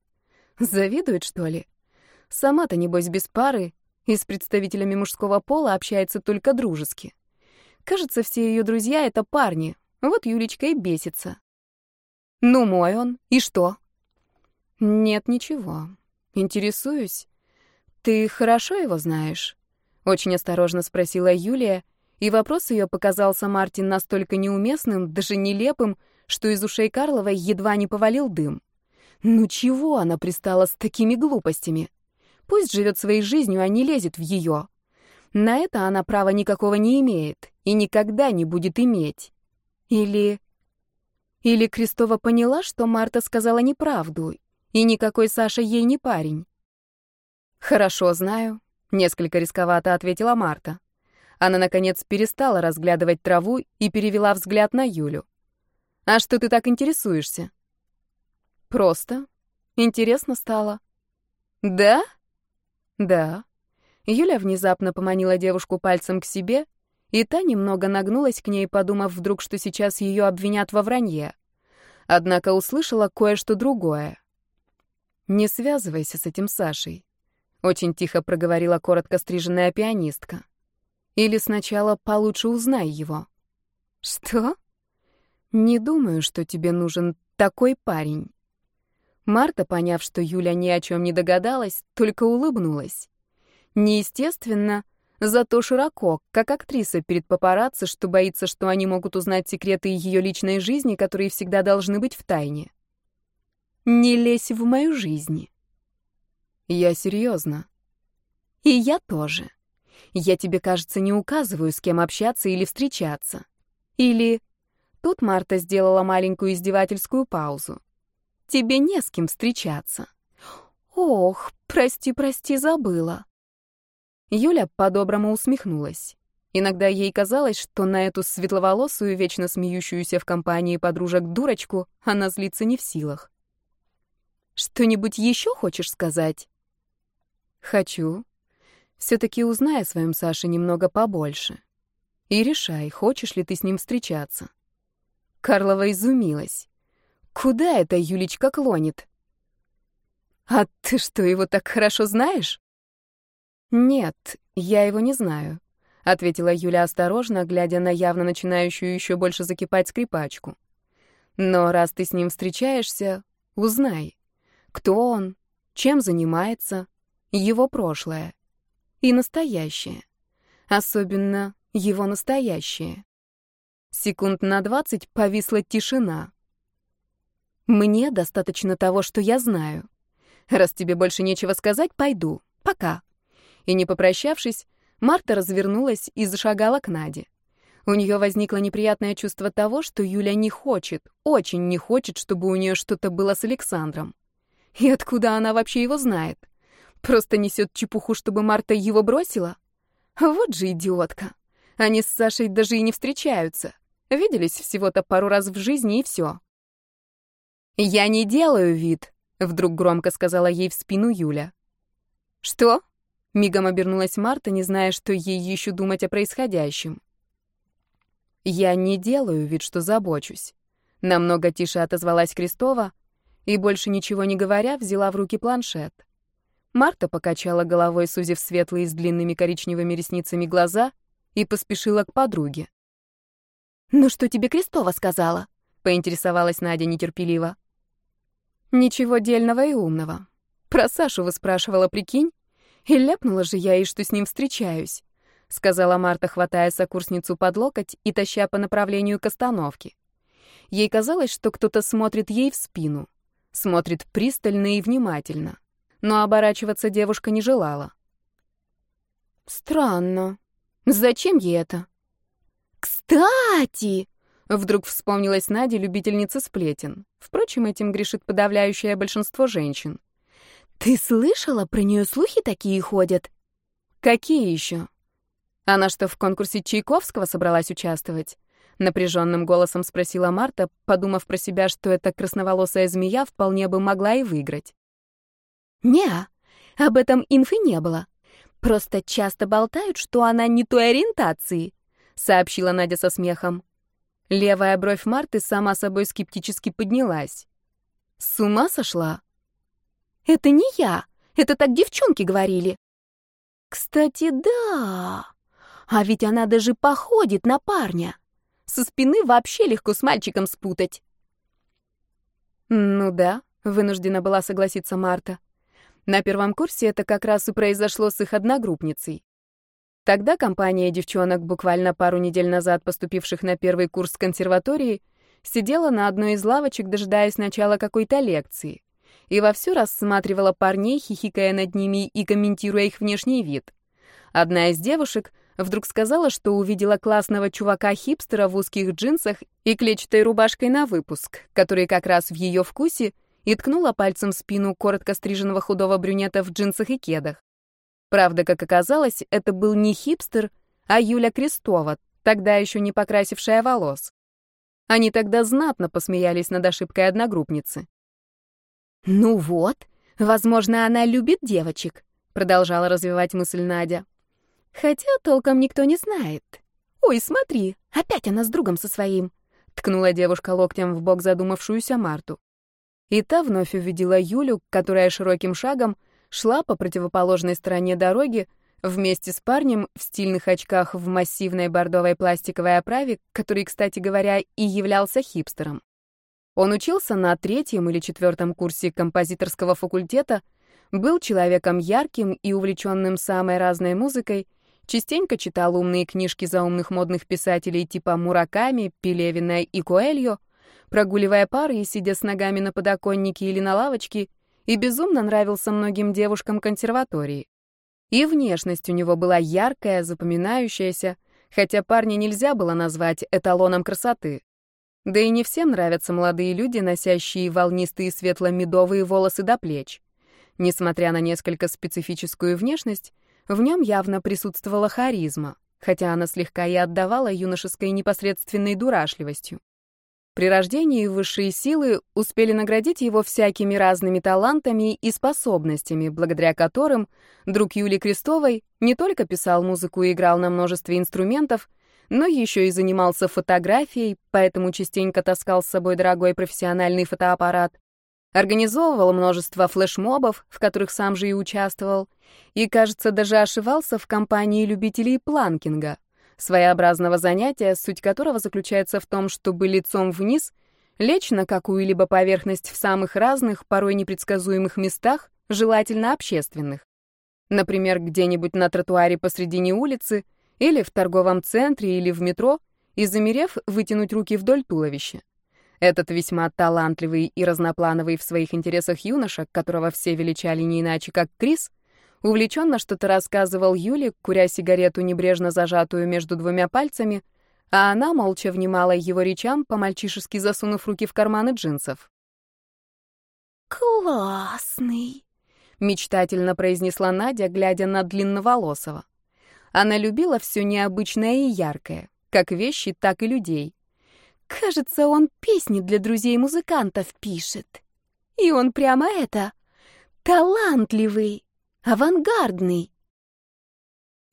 Завидует, что ли? Сама-то, небось, без пары и с представителями мужского пола общается только дружески. Кажется, все ее друзья — это парни. Вот Юлечка и бесится. Ну, мой он. И что? Нет, ничего. Интересуюсь. Ты хорошо его знаешь? Очень осторожно спросила Юлия, и вопрос ее показался Мартин настолько неуместным, даже нелепым, что из ушей Карловой едва не повалил дым. Ну чего она пристала с такими глупостями? Пусть живет своей жизнью, а не лезет в ее. На это она права никакого не имеет и никогда не будет иметь. Или... Или Крестова поняла, что Марта сказала неправду, и никакой Саша ей не парень. «Хорошо, знаю», — несколько рисковато ответила Марта. Она, наконец, перестала разглядывать траву и перевела взгляд на Юлю. «А что ты так интересуешься?» Просто. Интересно стало. Да? Да. Юля внезапно поманила девушку пальцем к себе, и та немного нагнулась к ней, подумав вдруг, что сейчас ее обвинят во вранье. Однако услышала кое-что другое. «Не связывайся с этим Сашей», — очень тихо проговорила коротко стриженная пианистка. «Или сначала получше узнай его». «Что?» «Не думаю, что тебе нужен такой парень». Марта, поняв, что Юля ни о чем не догадалась, только улыбнулась. Неестественно, зато широко, как актриса перед папарацци, что боится, что они могут узнать секреты ее личной жизни, которые всегда должны быть в тайне. «Не лезь в мою жизнь». «Я серьезно». «И я тоже. Я тебе, кажется, не указываю, с кем общаться или встречаться. Или...» Тут Марта сделала маленькую издевательскую паузу. Тебе не с кем встречаться. Ох, прости, прости, забыла. Юля по-доброму усмехнулась. Иногда ей казалось, что на эту светловолосую, вечно смеющуюся в компании подружек дурочку она злится не в силах. «Что-нибудь еще хочешь сказать?» «Хочу. Все-таки узнай о своем Саше немного побольше. И решай, хочешь ли ты с ним встречаться». Карлова изумилась. Куда это Юлечка клонит? А ты что, его так хорошо знаешь? Нет, я его не знаю, ответила Юля осторожно, глядя на явно начинающую еще больше закипать скрипачку. Но раз ты с ним встречаешься, узнай, кто он, чем занимается, его прошлое и настоящее. Особенно его настоящее. Секунд на двадцать повисла тишина. Мне достаточно того, что я знаю. Раз тебе больше нечего сказать, пойду. Пока. И не попрощавшись, Марта развернулась и зашагала к Наде. У нее возникло неприятное чувство того, что Юля не хочет, очень не хочет, чтобы у нее что-то было с Александром. И откуда она вообще его знает? Просто несет чепуху, чтобы Марта его бросила? Вот же идиотка. Они с Сашей даже и не встречаются. Виделись всего-то пару раз в жизни и все. «Я не делаю вид», — вдруг громко сказала ей в спину Юля. «Что?» — мигом обернулась Марта, не зная, что ей еще думать о происходящем. «Я не делаю вид, что забочусь». Намного тише отозвалась Крестова и, больше ничего не говоря, взяла в руки планшет. Марта покачала головой, сузив светлые с длинными коричневыми ресницами глаза, и поспешила к подруге. «Ну что тебе Крестова сказала?» — поинтересовалась Надя нетерпеливо. «Ничего дельного и умного. Про Сашу вы спрашивала, прикинь? И ляпнула же я ей, что с ним встречаюсь. — сказала Марта, хватая сокурсницу под локоть и таща по направлению к остановке. Ей казалось, что кто-то смотрит ей в спину. Смотрит пристально и внимательно. Но оборачиваться девушка не желала. «Странно. Зачем ей это?» «Кстати!» — вдруг вспомнилась Надя, любительница сплетен. Впрочем, этим грешит подавляющее большинство женщин. «Ты слышала, про нее слухи такие ходят?» «Какие еще?» Она что, в конкурсе Чайковского собралась участвовать? Напряженным голосом спросила Марта, подумав про себя, что эта красноволосая змея вполне бы могла и выиграть. не об этом инфы не было. Просто часто болтают, что она не той ориентации», — сообщила Надя со смехом. Левая бровь Марты сама собой скептически поднялась. «С ума сошла?» «Это не я. Это так девчонки говорили». «Кстати, да. А ведь она даже походит на парня. Со спины вообще легко с мальчиком спутать. Ну да, вынуждена была согласиться Марта. На первом курсе это как раз и произошло с их одногруппницей. Тогда компания девчонок, буквально пару недель назад поступивших на первый курс консерватории, сидела на одной из лавочек, дожидаясь начала какой-то лекции, и вовсю рассматривала парней, хихикая над ними и комментируя их внешний вид. Одна из девушек — Вдруг сказала, что увидела классного чувака-хипстера в узких джинсах и клетчатой рубашкой на выпуск, который как раз в ее вкусе, и ткнула пальцем в спину коротко стриженного худого брюнета в джинсах и кедах. Правда, как оказалось, это был не хипстер, а Юля Крестова, тогда еще не покрасившая волос. Они тогда знатно посмеялись над ошибкой одногруппницы. «Ну вот, возможно, она любит девочек», — продолжала развивать мысль Надя. Хотя толком никто не знает. «Ой, смотри, опять она с другом со своим», — ткнула девушка локтем в бок задумавшуюся Марту. И та вновь увидела Юлю, которая широким шагом шла по противоположной стороне дороги вместе с парнем в стильных очках в массивной бордовой пластиковой оправе, который, кстати говоря, и являлся хипстером. Он учился на третьем или четвертом курсе композиторского факультета, был человеком ярким и увлеченным самой разной музыкой Частенько читал умные книжки заумных модных писателей типа Мураками, Пелевина и Коэльо, прогуливая пары и сидя с ногами на подоконнике или на лавочке, и безумно нравился многим девушкам консерватории. И внешность у него была яркая, запоминающаяся, хотя парня нельзя было назвать эталоном красоты. Да и не всем нравятся молодые люди, носящие волнистые светло-медовые волосы до плеч. Несмотря на несколько специфическую внешность, в нем явно присутствовала харизма, хотя она слегка и отдавала юношеской непосредственной дурашливостью. При рождении высшие силы успели наградить его всякими разными талантами и способностями, благодаря которым друг Юли Крестовой не только писал музыку и играл на множестве инструментов, но еще и занимался фотографией, поэтому частенько таскал с собой дорогой профессиональный фотоаппарат, Организовывал множество флешмобов, в которых сам же и участвовал, и, кажется, даже ошивался в компании любителей планкинга, своеобразного занятия, суть которого заключается в том, чтобы лицом вниз лечь на какую-либо поверхность в самых разных, порой непредсказуемых местах, желательно общественных. Например, где-нибудь на тротуаре посредине улицы, или в торговом центре, или в метро, и, замерев, вытянуть руки вдоль туловища. Этот весьма талантливый и разноплановый в своих интересах юноша, которого все величали не иначе, как Крис, Увлеченно что-то рассказывал Юле, куря сигарету, небрежно зажатую между двумя пальцами, а она молча внимала его речам, по-мальчишески засунув руки в карманы джинсов. «Классный!» — мечтательно произнесла Надя, глядя на длинноволосого. Она любила все необычное и яркое, как вещи, так и людей. «Кажется, он песни для друзей-музыкантов пишет. И он прямо это... талантливый, авангардный».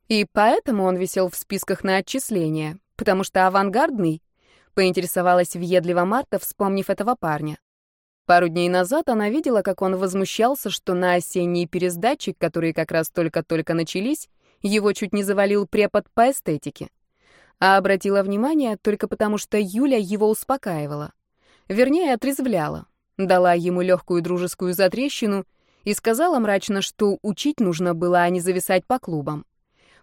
И поэтому он висел в списках на отчисление, потому что авангардный, поинтересовалась въедливо Марта, вспомнив этого парня. Пару дней назад она видела, как он возмущался, что на осенний пересдатчик, которые как раз только-только начались, его чуть не завалил препод по эстетике. А обратила внимание только потому, что Юля его успокаивала. Вернее, отрезвляла. Дала ему легкую дружескую затрещину и сказала мрачно, что учить нужно было, а не зависать по клубам.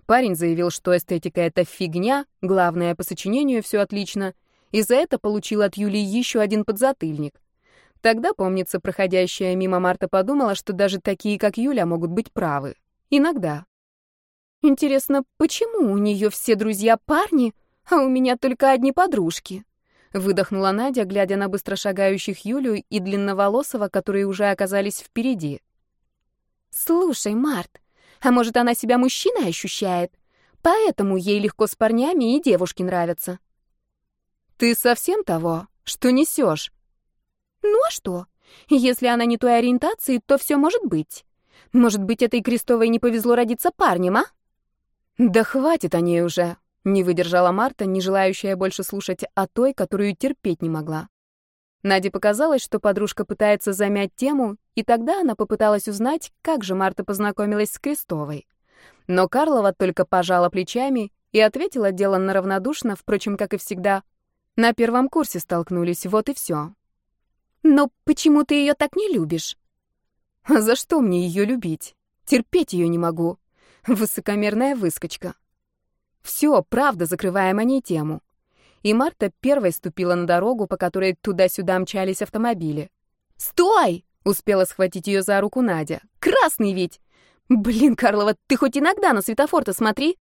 Парень заявил, что эстетика — это фигня, главное, по сочинению все отлично, и за это получил от Юли еще один подзатыльник. Тогда, помнится, проходящая мимо Марта подумала, что даже такие, как Юля, могут быть правы. Иногда. Интересно, почему у нее все друзья парни, а у меня только одни подружки? Выдохнула Надя, глядя на быстро шагающих Юлю и длинноволосого, которые уже оказались впереди. Слушай, Март, а может, она себя мужчиной ощущает? Поэтому ей легко с парнями и девушки нравятся. Ты совсем того, что несешь? Ну а что? Если она не той ориентации, то все может быть. Может быть, этой Крестовой не повезло родиться парнем, а? Да хватит о ней уже, не выдержала Марта, не желающая больше слушать о той, которую терпеть не могла. Наде показалось, что подружка пытается замять тему, и тогда она попыталась узнать, как же Марта познакомилась с Крестовой. Но Карлова только пожала плечами и ответила деланно равнодушно, впрочем, как и всегда. На первом курсе столкнулись, вот и все. Но почему ты ее так не любишь? За что мне ее любить? Терпеть ее не могу. Высокомерная выскочка. Все, правда, закрываем о ней тему. И Марта первой ступила на дорогу, по которой туда-сюда мчались автомобили. «Стой!» — успела схватить ее за руку Надя. «Красный ведь! Блин, Карлова, ты хоть иногда на светофор-то смотри!»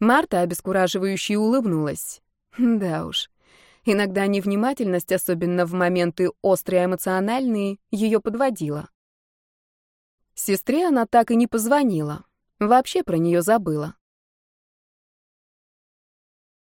Марта обескураживающе улыбнулась. Да уж, Иногда невнимательность, особенно в моменты острые эмоциональные, ее подводила. Сестре она так и не позвонила. Вообще про нее забыла.